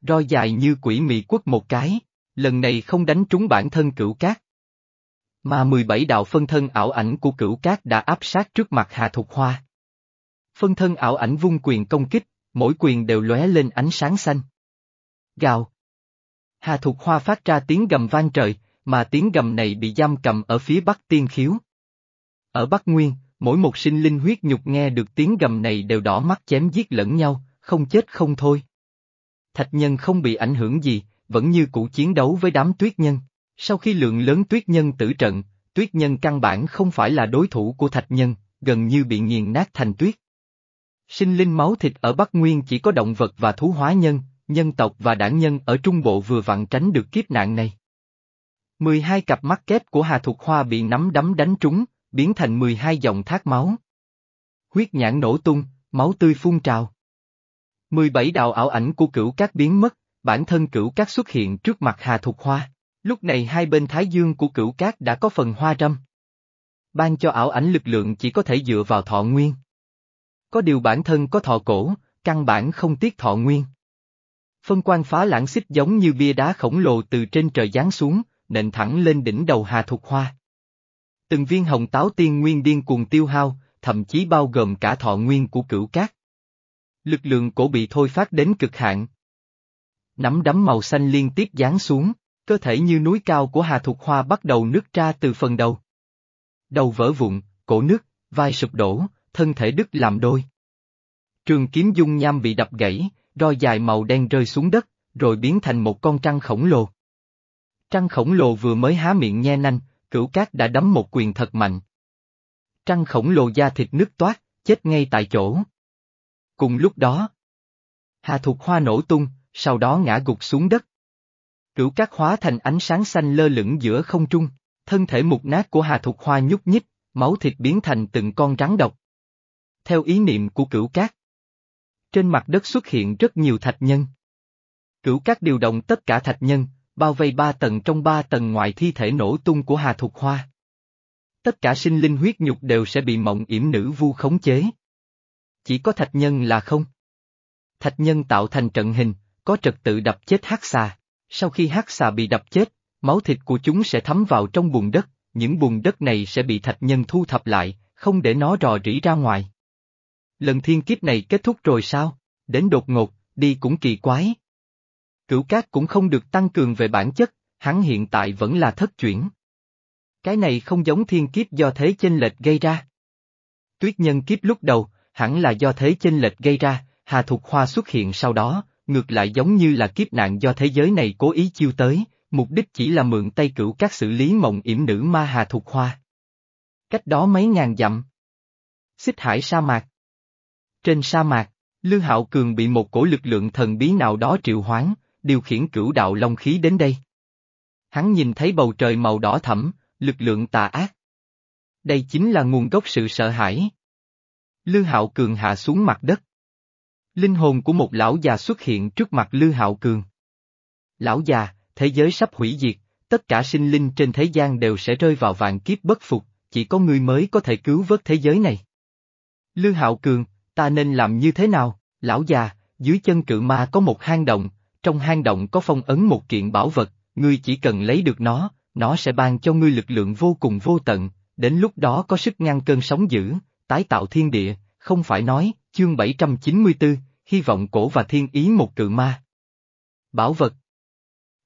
Roi dài như quỷ mị quất một cái, lần này không đánh trúng bản thân cửu cát. Mà 17 đạo phân thân ảo ảnh của cửu cát đã áp sát trước mặt Hà Thục Hoa. Phân thân ảo ảnh vung quyền công kích, mỗi quyền đều lóe lên ánh sáng xanh. Gào. Hà Thục Hoa phát ra tiếng gầm vang trời, mà tiếng gầm này bị giam cầm ở phía bắc tiên khiếu. Ở Bắc Nguyên, mỗi một sinh linh huyết nhục nghe được tiếng gầm này đều đỏ mắt chém giết lẫn nhau, không chết không thôi. Thạch nhân không bị ảnh hưởng gì, vẫn như cũ chiến đấu với đám tuyết nhân. Sau khi lượng lớn tuyết nhân tử trận, tuyết nhân căn bản không phải là đối thủ của thạch nhân, gần như bị nghiền nát thành tuyết. Sinh linh máu thịt ở Bắc Nguyên chỉ có động vật và thú hóa nhân, nhân tộc và đảng nhân ở Trung Bộ vừa vặn tránh được kiếp nạn này. 12 cặp mắt kép của Hà Thục Hoa bị nắm đấm đánh trúng, biến thành 12 dòng thác máu. Huyết nhãn nổ tung, máu tươi phun trào. 17 đạo ảo ảnh của cửu các biến mất, bản thân cửu các xuất hiện trước mặt Hà Thục Hoa. Lúc này hai bên thái dương của cửu cát đã có phần hoa râm. Ban cho ảo ảnh lực lượng chỉ có thể dựa vào thọ nguyên. Có điều bản thân có thọ cổ, căn bản không tiếc thọ nguyên. Phân quan phá lãng xích giống như bia đá khổng lồ từ trên trời giáng xuống, nện thẳng lên đỉnh đầu Hà Thục Hoa. Từng viên hồng táo tiên nguyên điên cuồng tiêu hao, thậm chí bao gồm cả thọ nguyên của cửu cát. Lực lượng cổ bị thôi phát đến cực hạn. Nắm đấm màu xanh liên tiếp giáng xuống, cơ thể như núi cao của Hà Thục Hoa bắt đầu nứt ra từ phần đầu. Đầu vỡ vụn, cổ nứt, vai sụp đổ, thân thể đứt làm đôi. Trường kiếm dung nham bị đập gãy, roi dài màu đen rơi xuống đất, rồi biến thành một con trăng khổng lồ. Trăng khổng lồ vừa mới há miệng nhe nanh, cửu cát đã đấm một quyền thật mạnh. Trăng khổng lồ da thịt nứt toát, chết ngay tại chỗ. Cùng lúc đó, Hà Thục Hoa nổ tung, sau đó ngã gục xuống đất. Cửu cát hóa thành ánh sáng xanh lơ lửng giữa không trung, thân thể mục nát của Hà Thục Hoa nhúc nhích, máu thịt biến thành từng con rắn độc. Theo ý niệm của cửu cát, trên mặt đất xuất hiện rất nhiều thạch nhân. Cửu cát điều động tất cả thạch nhân, bao vây ba tầng trong ba tầng ngoài thi thể nổ tung của Hà Thục Hoa. Tất cả sinh linh huyết nhục đều sẽ bị mộng yểm nữ vu khống chế. Chỉ có thạch nhân là không. Thạch nhân tạo thành trận hình, có trật tự đập chết hắc xà. Sau khi hắc xà bị đập chết, máu thịt của chúng sẽ thấm vào trong bùn đất, những bùn đất này sẽ bị thạch nhân thu thập lại, không để nó rò rỉ ra ngoài. Lần thiên kiếp này kết thúc rồi sao? Đến đột ngột, đi cũng kỳ quái. Cửu cát cũng không được tăng cường về bản chất, hắn hiện tại vẫn là thất chuyển. Cái này không giống thiên kiếp do thế chênh lệch gây ra. Tuyết nhân kiếp lúc đầu, hẳn là do thế chênh lệch gây ra, Hà Thục Hoa xuất hiện sau đó, ngược lại giống như là kiếp nạn do thế giới này cố ý chiêu tới, mục đích chỉ là mượn tay cửu các xử lý mộng yểm nữ ma Hà Thục Hoa. Cách đó mấy ngàn dặm. Xích hải sa mạc. Trên sa mạc, Lư Hạo Cường bị một cổ lực lượng thần bí nào đó triệu hoán, điều khiển cửu đạo long khí đến đây. Hắn nhìn thấy bầu trời màu đỏ thẫm, lực lượng tà ác. Đây chính là nguồn gốc sự sợ hãi. Lư Hạo Cường hạ xuống mặt đất. Linh hồn của một lão già xuất hiện trước mặt Lư Hạo Cường. Lão già, thế giới sắp hủy diệt, tất cả sinh linh trên thế gian đều sẽ rơi vào vạn kiếp bất phục, chỉ có ngươi mới có thể cứu vớt thế giới này. Lư Hạo Cường, ta nên làm như thế nào? Lão già, dưới chân cự ma có một hang động, trong hang động có phong ấn một kiện bảo vật, ngươi chỉ cần lấy được nó, nó sẽ ban cho ngươi lực lượng vô cùng vô tận, đến lúc đó có sức ngăn cơn sóng dữ, tái tạo thiên địa, không phải nói, chương 794, hy vọng cổ và thiên ý một cự ma. Bảo vật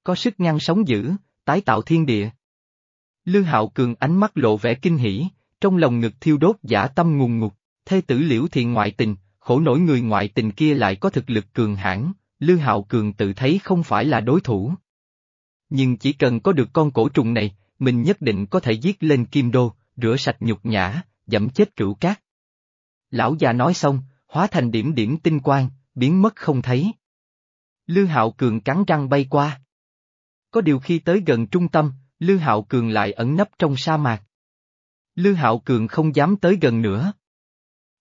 Có sức ngăn sóng dữ, tái tạo thiên địa. Lư Hạo Cường ánh mắt lộ vẻ kinh hỉ, trong lòng ngực thiêu đốt giả tâm ngùng ngục, thê tử liễu thiện ngoại tình, khổ nổi người ngoại tình kia lại có thực lực cường hãn, Lư Hạo Cường tự thấy không phải là đối thủ. Nhưng chỉ cần có được con cổ trùng này, mình nhất định có thể giết lên kim đô, rửa sạch nhục nhã, dẫm chết cửu cát. Lão già nói xong, hóa thành điểm điểm tinh quang, biến mất không thấy. Lư Hạo Cường cắn răng bay qua. Có điều khi tới gần trung tâm, Lư Hạo Cường lại ẩn nấp trong sa mạc. Lư Hạo Cường không dám tới gần nữa.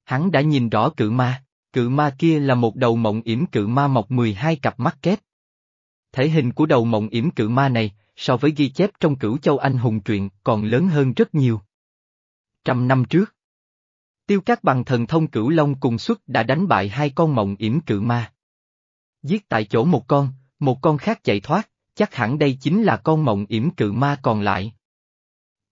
Hắn đã nhìn rõ cự ma, cự ma kia là một đầu mộng yểm cự ma mọc 12 cặp mắt kép. Thể hình của đầu mộng yểm cự ma này, so với ghi chép trong cửu châu anh hùng truyện, còn lớn hơn rất nhiều. Trăm năm trước, Tiêu Cát bằng thần thông cửu long cùng xuất đã đánh bại hai con mộng yểm cự ma. Giết tại chỗ một con, một con khác chạy thoát, chắc hẳn đây chính là con mộng yểm cự ma còn lại.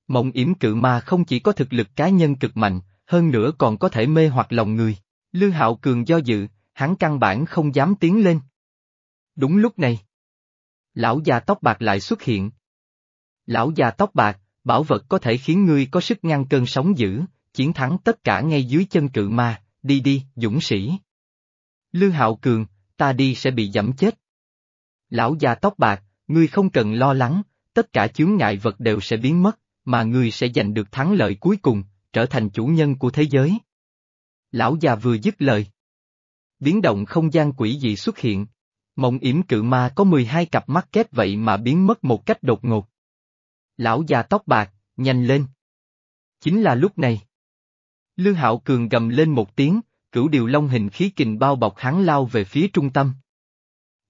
Mộng yểm cự ma không chỉ có thực lực cá nhân cực mạnh, hơn nữa còn có thể mê hoặc lòng người. Lư Hạo Cường do dự, hắn căn bản không dám tiến lên. Đúng lúc này, lão già tóc bạc lại xuất hiện. Lão già tóc bạc, bảo vật có thể khiến ngươi có sức ngăn cơn sóng dữ, chiến thắng tất cả ngay dưới chân cự ma, đi đi, dũng sĩ. Lư Hạo Cường, ta đi sẽ bị giẫm chết. Lão già tóc bạc, ngươi không cần lo lắng, tất cả chướng ngại vật đều sẽ biến mất, mà ngươi sẽ giành được thắng lợi cuối cùng, trở thành chủ nhân của thế giới. Lão già vừa dứt lời. Biến động không gian quỷ dị xuất hiện. Mộng yểm cự ma có 12 cặp mắt kép vậy mà biến mất một cách đột ngột. Lão già tóc bạc, nhanh lên. Chính là lúc này. Lư Hạo Cường gầm lên một tiếng, cửu điều long hình khí kình bao bọc hắn lao về phía trung tâm.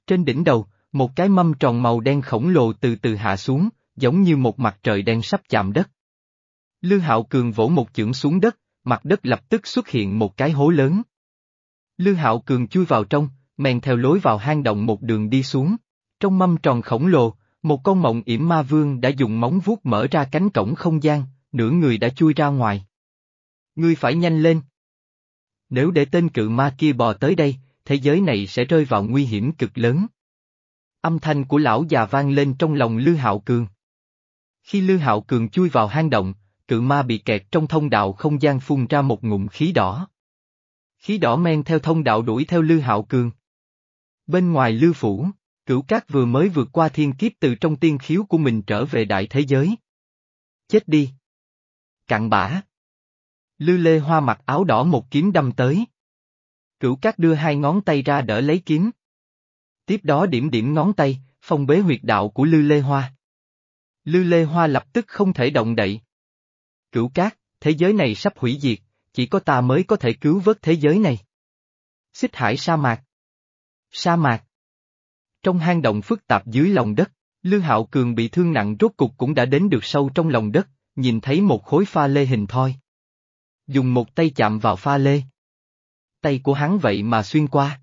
Trên đỉnh đầu, một cái mâm tròn màu đen khổng lồ từ từ hạ xuống, giống như một mặt trời đen sắp chạm đất. Lư Hạo Cường vỗ một chưởng xuống đất, mặt đất lập tức xuất hiện một cái hố lớn. Lư Hạo Cường chui vào trong, men theo lối vào hang động một đường đi xuống. Trong mâm tròn khổng lồ, một con mộng yểm ma vương đã dùng móng vuốt mở ra cánh cổng không gian, nửa người đã chui ra ngoài. Ngươi phải nhanh lên. Nếu để tên cự ma kia bò tới đây, thế giới này sẽ rơi vào nguy hiểm cực lớn. Âm thanh của lão già vang lên trong lòng Lư Hạo Cường. Khi Lư Hạo Cường chui vào hang động, cự ma bị kẹt trong thông đạo không gian phun ra một ngụm khí đỏ. Khí đỏ men theo thông đạo đuổi theo Lư Hạo Cường. Bên ngoài Lư Phủ, cửu cát vừa mới vượt qua thiên kiếp từ trong tiên khiếu của mình trở về đại thế giới. Chết đi! Cặn bã! Lư Lê Hoa mặc áo đỏ một kiếm đâm tới. Cửu cát đưa hai ngón tay ra đỡ lấy kiếm. Tiếp đó điểm điểm ngón tay, phong bế huyệt đạo của Lư Lê Hoa. Lư Lê Hoa lập tức không thể động đậy. Cửu cát, thế giới này sắp hủy diệt, chỉ có ta mới có thể cứu vớt thế giới này. Xích hải sa mạc. Sa mạc. Trong hang động phức tạp dưới lòng đất, Lư Hạo Cường bị thương nặng rốt cục cũng đã đến được sâu trong lòng đất, nhìn thấy một khối pha lê hình thoi. Dùng một tay chạm vào pha lê. Tay của hắn vậy mà xuyên qua.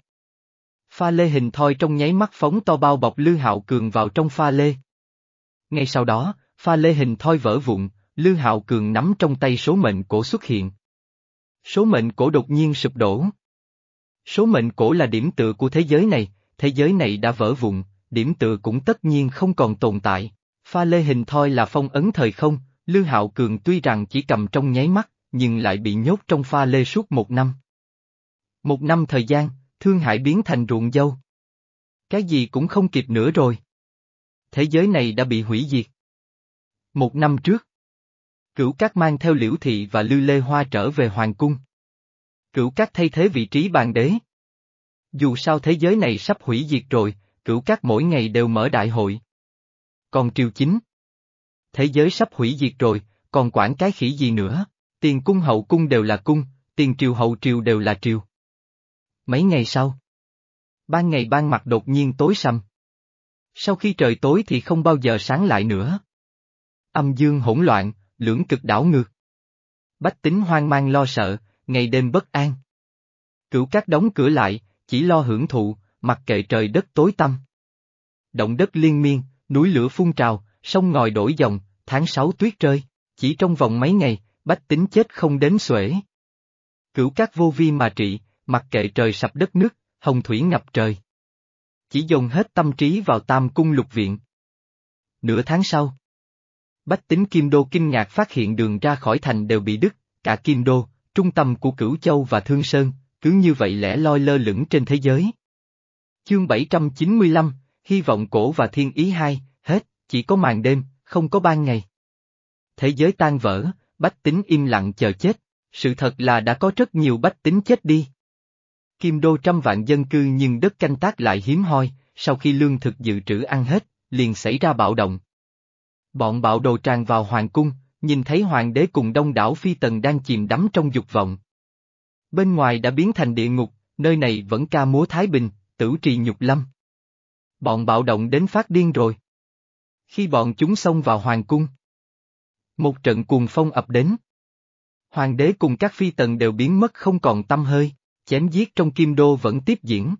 Pha lê hình thoi trong nháy mắt phóng to bao bọc Lư Hạo Cường vào trong pha lê. Ngay sau đó, pha lê hình thoi vỡ vụn, Lư Hạo Cường nắm trong tay số mệnh cổ xuất hiện. Số mệnh cổ đột nhiên sụp đổ. Số mệnh cổ là điểm tựa của thế giới này, thế giới này đã vỡ vụn, điểm tựa cũng tất nhiên không còn tồn tại. Pha lê hình thoi là phong ấn thời không, Lư Hạo Cường tuy rằng chỉ cầm trong nháy mắt, nhưng lại bị nhốt trong pha lê suốt một năm. Một năm thời gian, Thương Hải biến thành ruộng dâu. Cái gì cũng không kịp nữa rồi. Thế giới này đã bị hủy diệt. Một năm trước, Cửu Cát mang theo Liễu Thị và Lư Lê Hoa trở về Hoàng Cung. Cửu Cát thay thế vị trí bàn đế. Dù sao thế giới này sắp hủy diệt rồi, Cửu Cát mỗi ngày đều mở đại hội. Còn triều chính. Thế giới sắp hủy diệt rồi, còn quản cái khỉ gì nữa, tiền cung hậu cung đều là cung, tiền triều hậu triều đều là triều. Mấy ngày sau. Ban ngày ban mặt đột nhiên tối sầm. Sau khi trời tối thì không bao giờ sáng lại nữa. Âm dương hỗn loạn, lưỡng cực đảo ngược. Bách tính hoang mang lo sợ, ngày đêm bất an. Cửu các đóng cửa lại, chỉ lo hưởng thụ, mặc kệ trời đất tối tăm. Động đất liên miên, núi lửa phun trào, sông ngòi đổi dòng, tháng sáu tuyết rơi, chỉ trong vòng mấy ngày, bách tính chết không đếm xuể. Cửu các vô vi mà trị, mặc kệ trời sập đất nước, hồng thủy ngập trời. Chỉ dồn hết tâm trí vào tam cung lục viện. Nửa tháng sau, bách tính Kim Đô kinh ngạc phát hiện đường ra khỏi thành đều bị đứt, cả Kim Đô, trung tâm của Cửu Châu và Thương Sơn, cứ như vậy lẻ loi lơ lửng trên thế giới. Chương 795, Hy vọng cổ và thiên ý hai, hết, chỉ có màn đêm, không có ban ngày. Thế giới tan vỡ, bách tính im lặng chờ chết, sự thật là đã có rất nhiều bách tính chết đi. Kim đô trăm vạn dân cư nhưng đất canh tác lại hiếm hoi, sau khi lương thực dự trữ ăn hết, liền xảy ra bạo động. Bọn bạo đồ tràn vào hoàng cung, nhìn thấy hoàng đế cùng đông đảo phi tần đang chìm đắm trong dục vọng. Bên ngoài đã biến thành địa ngục, nơi này vẫn ca múa Thái Bình, tử trì nhục lâm. Bọn bạo động đến phát điên rồi. Khi bọn chúng xông vào hoàng cung, một trận cuồng phong ập đến. Hoàng đế cùng các phi tần đều biến mất không còn tâm hơi, chém giết trong kim đô vẫn tiếp diễn.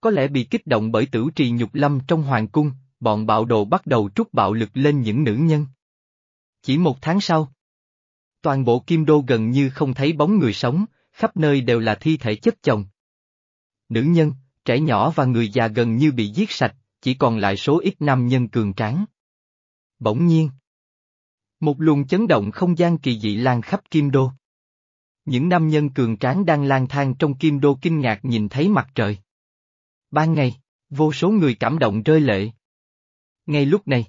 Có lẽ bị kích động bởi tử trì nhục lâm trong hoàng cung, bọn bạo đồ bắt đầu trút bạo lực lên những nữ nhân. Chỉ một tháng sau, toàn bộ kim đô gần như không thấy bóng người sống, khắp nơi đều là thi thể chất chồng. Nữ nhân, trẻ nhỏ và người già gần như bị giết sạch, chỉ còn lại số ít nam nhân cường tráng. Bỗng nhiên, một luồng chấn động không gian kỳ dị lan khắp Kim Đô. Những nam nhân cường tráng đang lang thang trong Kim Đô kinh ngạc nhìn thấy mặt trời. Ban ngày, vô số người cảm động rơi lệ. Ngay lúc này,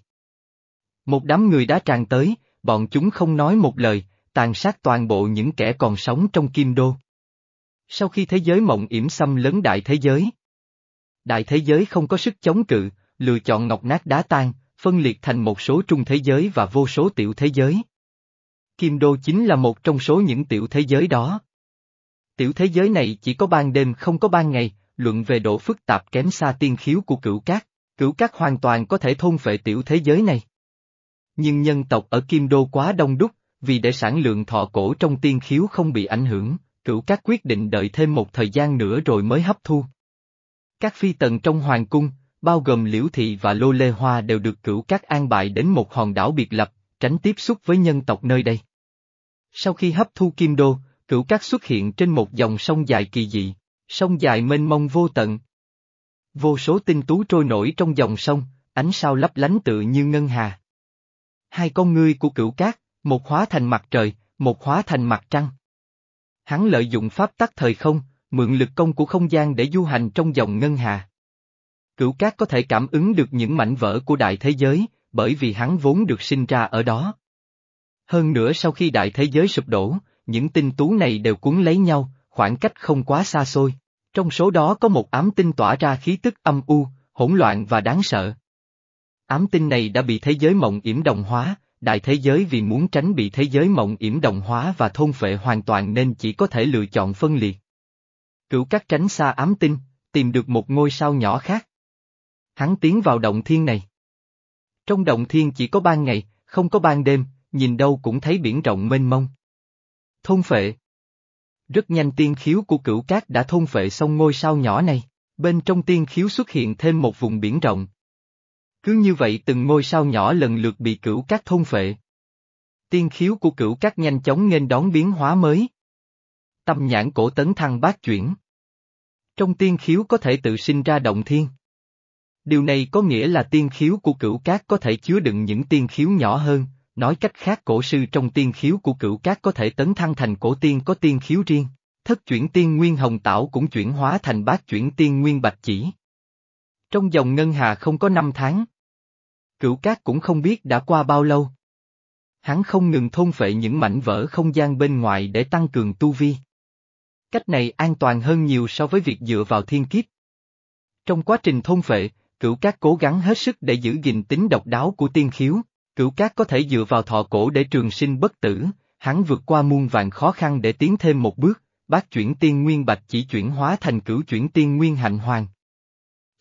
một đám người đã tràn tới, bọn chúng không nói một lời, tàn sát toàn bộ những kẻ còn sống trong Kim Đô. Sau khi thế giới mộng yểm xâm lấn đại thế giới, đại thế giới không có sức chống cự, lựa chọn ngọc nát đá tan, phân liệt thành một số trung thế giới và vô số tiểu thế giới. Kim Đô chính là một trong số những tiểu thế giới đó. Tiểu thế giới này chỉ có ban đêm không có ban ngày, luận về độ phức tạp kém xa tiên khiếu của cửu cát, cửu cát hoàn toàn có thể thôn phệ tiểu thế giới này. Nhưng nhân tộc ở Kim Đô quá đông đúc, vì để sản lượng thọ cổ trong tiên khiếu không bị ảnh hưởng, cửu cát quyết định đợi thêm một thời gian nữa rồi mới hấp thu. Các phi tần trong hoàng cung, bao gồm Liễu Thị và Lô Lê Hoa đều được cửu các an bài đến một hòn đảo biệt lập, tránh tiếp xúc với nhân tộc nơi đây. Sau khi hấp thu kim đô, cửu các xuất hiện trên một dòng sông dài kỳ dị, sông dài mênh mông vô tận. Vô số tinh tú trôi nổi trong dòng sông, ánh sao lấp lánh tự như ngân hà. Hai con ngươi của cửu cát, một hóa thành mặt trời, một hóa thành mặt trăng. Hắn lợi dụng pháp tắc thời không, mượn lực công của không gian để du hành trong dòng ngân hà. Cửu Cát có thể cảm ứng được những mảnh vỡ của đại thế giới, bởi vì hắn vốn được sinh ra ở đó. Hơn nữa sau khi đại thế giới sụp đổ, những tinh tú này đều cuốn lấy nhau, khoảng cách không quá xa xôi. Trong số đó có một ám tinh tỏa ra khí tức âm u, hỗn loạn và đáng sợ. Ám tinh này đã bị thế giới mộng yểm đồng hóa, đại thế giới vì muốn tránh bị thế giới mộng yểm đồng hóa và thôn phệ hoàn toàn nên chỉ có thể lựa chọn phân liệt. Cửu cát tránh xa ám tinh, tìm được một ngôi sao nhỏ khác. Hắn tiến vào động thiên này. Trong động thiên chỉ có ban ngày, không có ban đêm, nhìn đâu cũng thấy biển rộng mênh mông. Thôn phệ. Rất nhanh tiên khiếu của cửu cát đã thôn phệ xong ngôi sao nhỏ này, bên trong tiên khiếu xuất hiện thêm một vùng biển rộng. Cứ như vậy từng ngôi sao nhỏ lần lượt bị cửu cát thôn phệ. Tiên khiếu của cửu cát nhanh chóng nghênh đón biến hóa mới. Tâm nhãn cổ tấn thăng bát chuyển. Trong tiên khiếu có thể tự sinh ra động thiên. Điều này có nghĩa là tiên khiếu của cửu cát có thể chứa đựng những tiên khiếu nhỏ hơn, nói cách khác cổ sư trong tiên khiếu của cửu cát có thể tấn thăng thành cổ tiên có tiên khiếu riêng, thất chuyển tiên nguyên hồng tảo cũng chuyển hóa thành bát chuyển tiên nguyên bạch chỉ. Trong dòng ngân hà không có năm tháng. Cửu cát cũng không biết đã qua bao lâu. Hắn không ngừng thôn phệ những mảnh vỡ không gian bên ngoài để tăng cường tu vi. Cách này an toàn hơn nhiều so với việc dựa vào thiên kiếp. Trong quá trình thôn phệ, cửu cát cố gắng hết sức để giữ gìn tính độc đáo của tiên khiếu, cửu cát có thể dựa vào thọ cổ để trường sinh bất tử, hắn vượt qua muôn vàng khó khăn để tiến thêm một bước, bát chuyển tiên nguyên bạch chỉ chuyển hóa thành cửu chuyển tiên nguyên hạnh hoàng.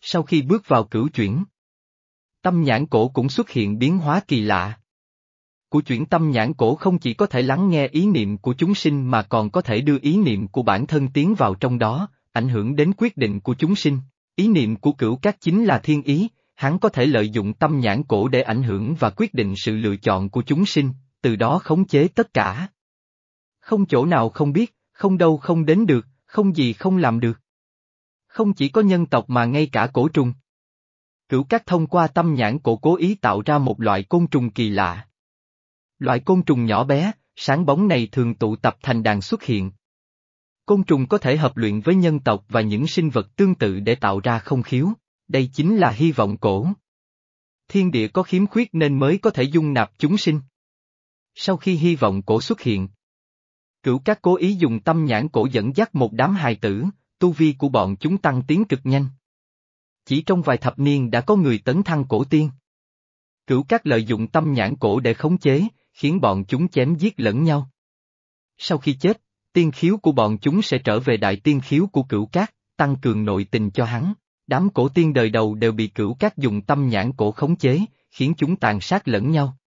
Sau khi bước vào cửu chuyển, Tâm nhãn cổ cũng xuất hiện biến hóa kỳ lạ. Của chuyển tâm nhãn cổ không chỉ có thể lắng nghe ý niệm của chúng sinh mà còn có thể đưa ý niệm của bản thân tiến vào trong đó, ảnh hưởng đến quyết định của chúng sinh. Ý niệm của cửu các chính là thiên ý, hắn có thể lợi dụng tâm nhãn cổ để ảnh hưởng và quyết định sự lựa chọn của chúng sinh, từ đó khống chế tất cả. Không chỗ nào không biết, không đâu không đến được, không gì không làm được. Không chỉ có nhân tộc mà ngay cả cổ trùng. Cửu các thông qua tâm nhãn cổ cố ý tạo ra một loại côn trùng kỳ lạ. Loại côn trùng nhỏ bé, sáng bóng này thường tụ tập thành đàn xuất hiện. Côn trùng có thể hợp luyện với nhân tộc và những sinh vật tương tự để tạo ra không khiếu, đây chính là hy vọng cổ. Thiên địa có khiếm khuyết nên mới có thể dung nạp chúng sinh. Sau khi hy vọng cổ xuất hiện, cửu các cố ý dùng tâm nhãn cổ dẫn dắt một đám hài tử, tu vi của bọn chúng tăng tiến cực nhanh. Chỉ trong vài thập niên đã có người tấn thăng cổ tiên. Cửu các lợi dụng tâm nhãn cổ để khống chế, khiến bọn chúng chém giết lẫn nhau. Sau khi chết, tiên khiếu của bọn chúng sẽ trở về đại tiên khiếu của cửu cát, tăng cường nội tình cho hắn. Đám cổ tiên đời đầu đều bị cửu cát dùng tâm nhãn cổ khống chế, khiến chúng tàn sát lẫn nhau.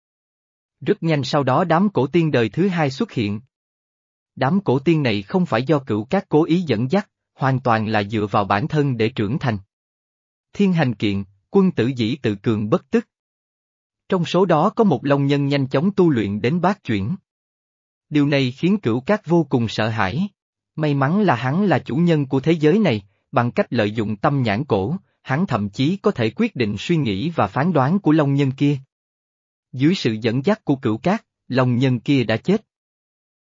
Rất nhanh sau đó đám cổ tiên đời thứ hai xuất hiện. Đám cổ tiên này không phải do cửu cát cố ý dẫn dắt, hoàn toàn là dựa vào bản thân để trưởng thành. Thiên hành kiện, quân tử dĩ tự cường bất tức. Trong số đó có một long nhân nhanh chóng tu luyện đến bát chuyển. Điều này khiến cửu cát vô cùng sợ hãi. May mắn là hắn là chủ nhân của thế giới này, bằng cách lợi dụng tâm nhãn cổ, hắn thậm chí có thể quyết định suy nghĩ và phán đoán của long nhân kia. Dưới sự dẫn dắt của cửu cát, long nhân kia đã chết.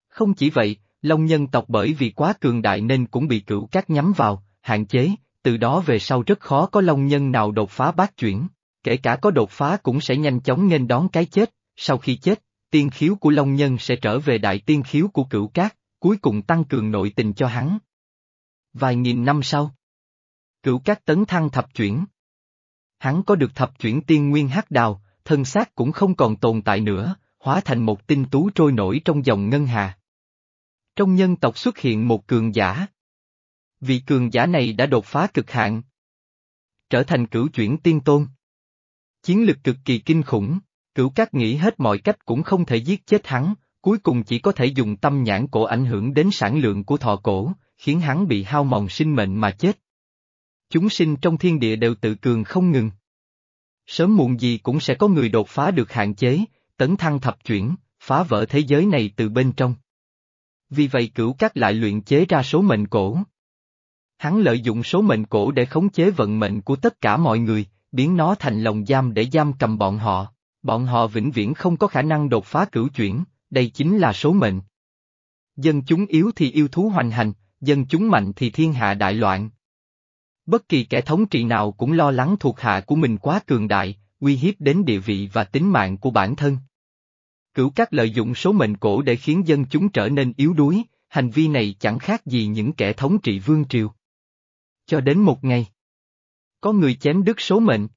Không chỉ vậy, long nhân tộc bởi vì quá cường đại nên cũng bị cửu cát nhắm vào, hạn chế, từ đó về sau rất khó có long nhân nào đột phá bát chuyển, kể cả có đột phá cũng sẽ nhanh chóng nên đón cái chết, sau khi chết, tiên khiếu của long nhân sẽ trở về đại tiên khiếu của cửu cát, cuối cùng tăng cường nội tình cho hắn. Vài nghìn năm sau, cửu cát tấn thăng thập chuyển. Hắn có được thập chuyển tiên nguyên hắc đào, thân xác cũng không còn tồn tại nữa, hóa thành một tinh tú trôi nổi trong dòng ngân hà. Trong nhân tộc xuất hiện một cường giả. Vị cường giả này đã đột phá cực hạn. Trở thành cửu chuyển tiên tôn. Chiến lực cực kỳ kinh khủng, cửu cát nghĩ hết mọi cách cũng không thể giết chết hắn, cuối cùng chỉ có thể dùng tâm nhãn cổ ảnh hưởng đến sản lượng của thọ cổ, khiến hắn bị hao mòn sinh mệnh mà chết. Chúng sinh trong thiên địa đều tự cường không ngừng. Sớm muộn gì cũng sẽ có người đột phá được hạn chế, tấn thăng thập chuyển, phá vỡ thế giới này từ bên trong. Vì vậy cửu các lại luyện chế ra số mệnh cổ. Hắn lợi dụng số mệnh cổ để khống chế vận mệnh của tất cả mọi người, biến nó thành lồng giam để giam cầm bọn họ. Bọn họ vĩnh viễn không có khả năng đột phá cửu chuyển, đây chính là số mệnh. Dân chúng yếu thì yêu thú hoành hành, dân chúng mạnh thì thiên hạ đại loạn. Bất kỳ kẻ thống trị nào cũng lo lắng thuộc hạ của mình quá cường đại, uy hiếp đến địa vị và tính mạng của bản thân. Cửu các lợi dụng số mệnh cổ để khiến dân chúng trở nên yếu đuối, hành vi này chẳng khác gì những kẻ thống trị vương triều. Cho đến một ngày, có người chém đứt số mệnh.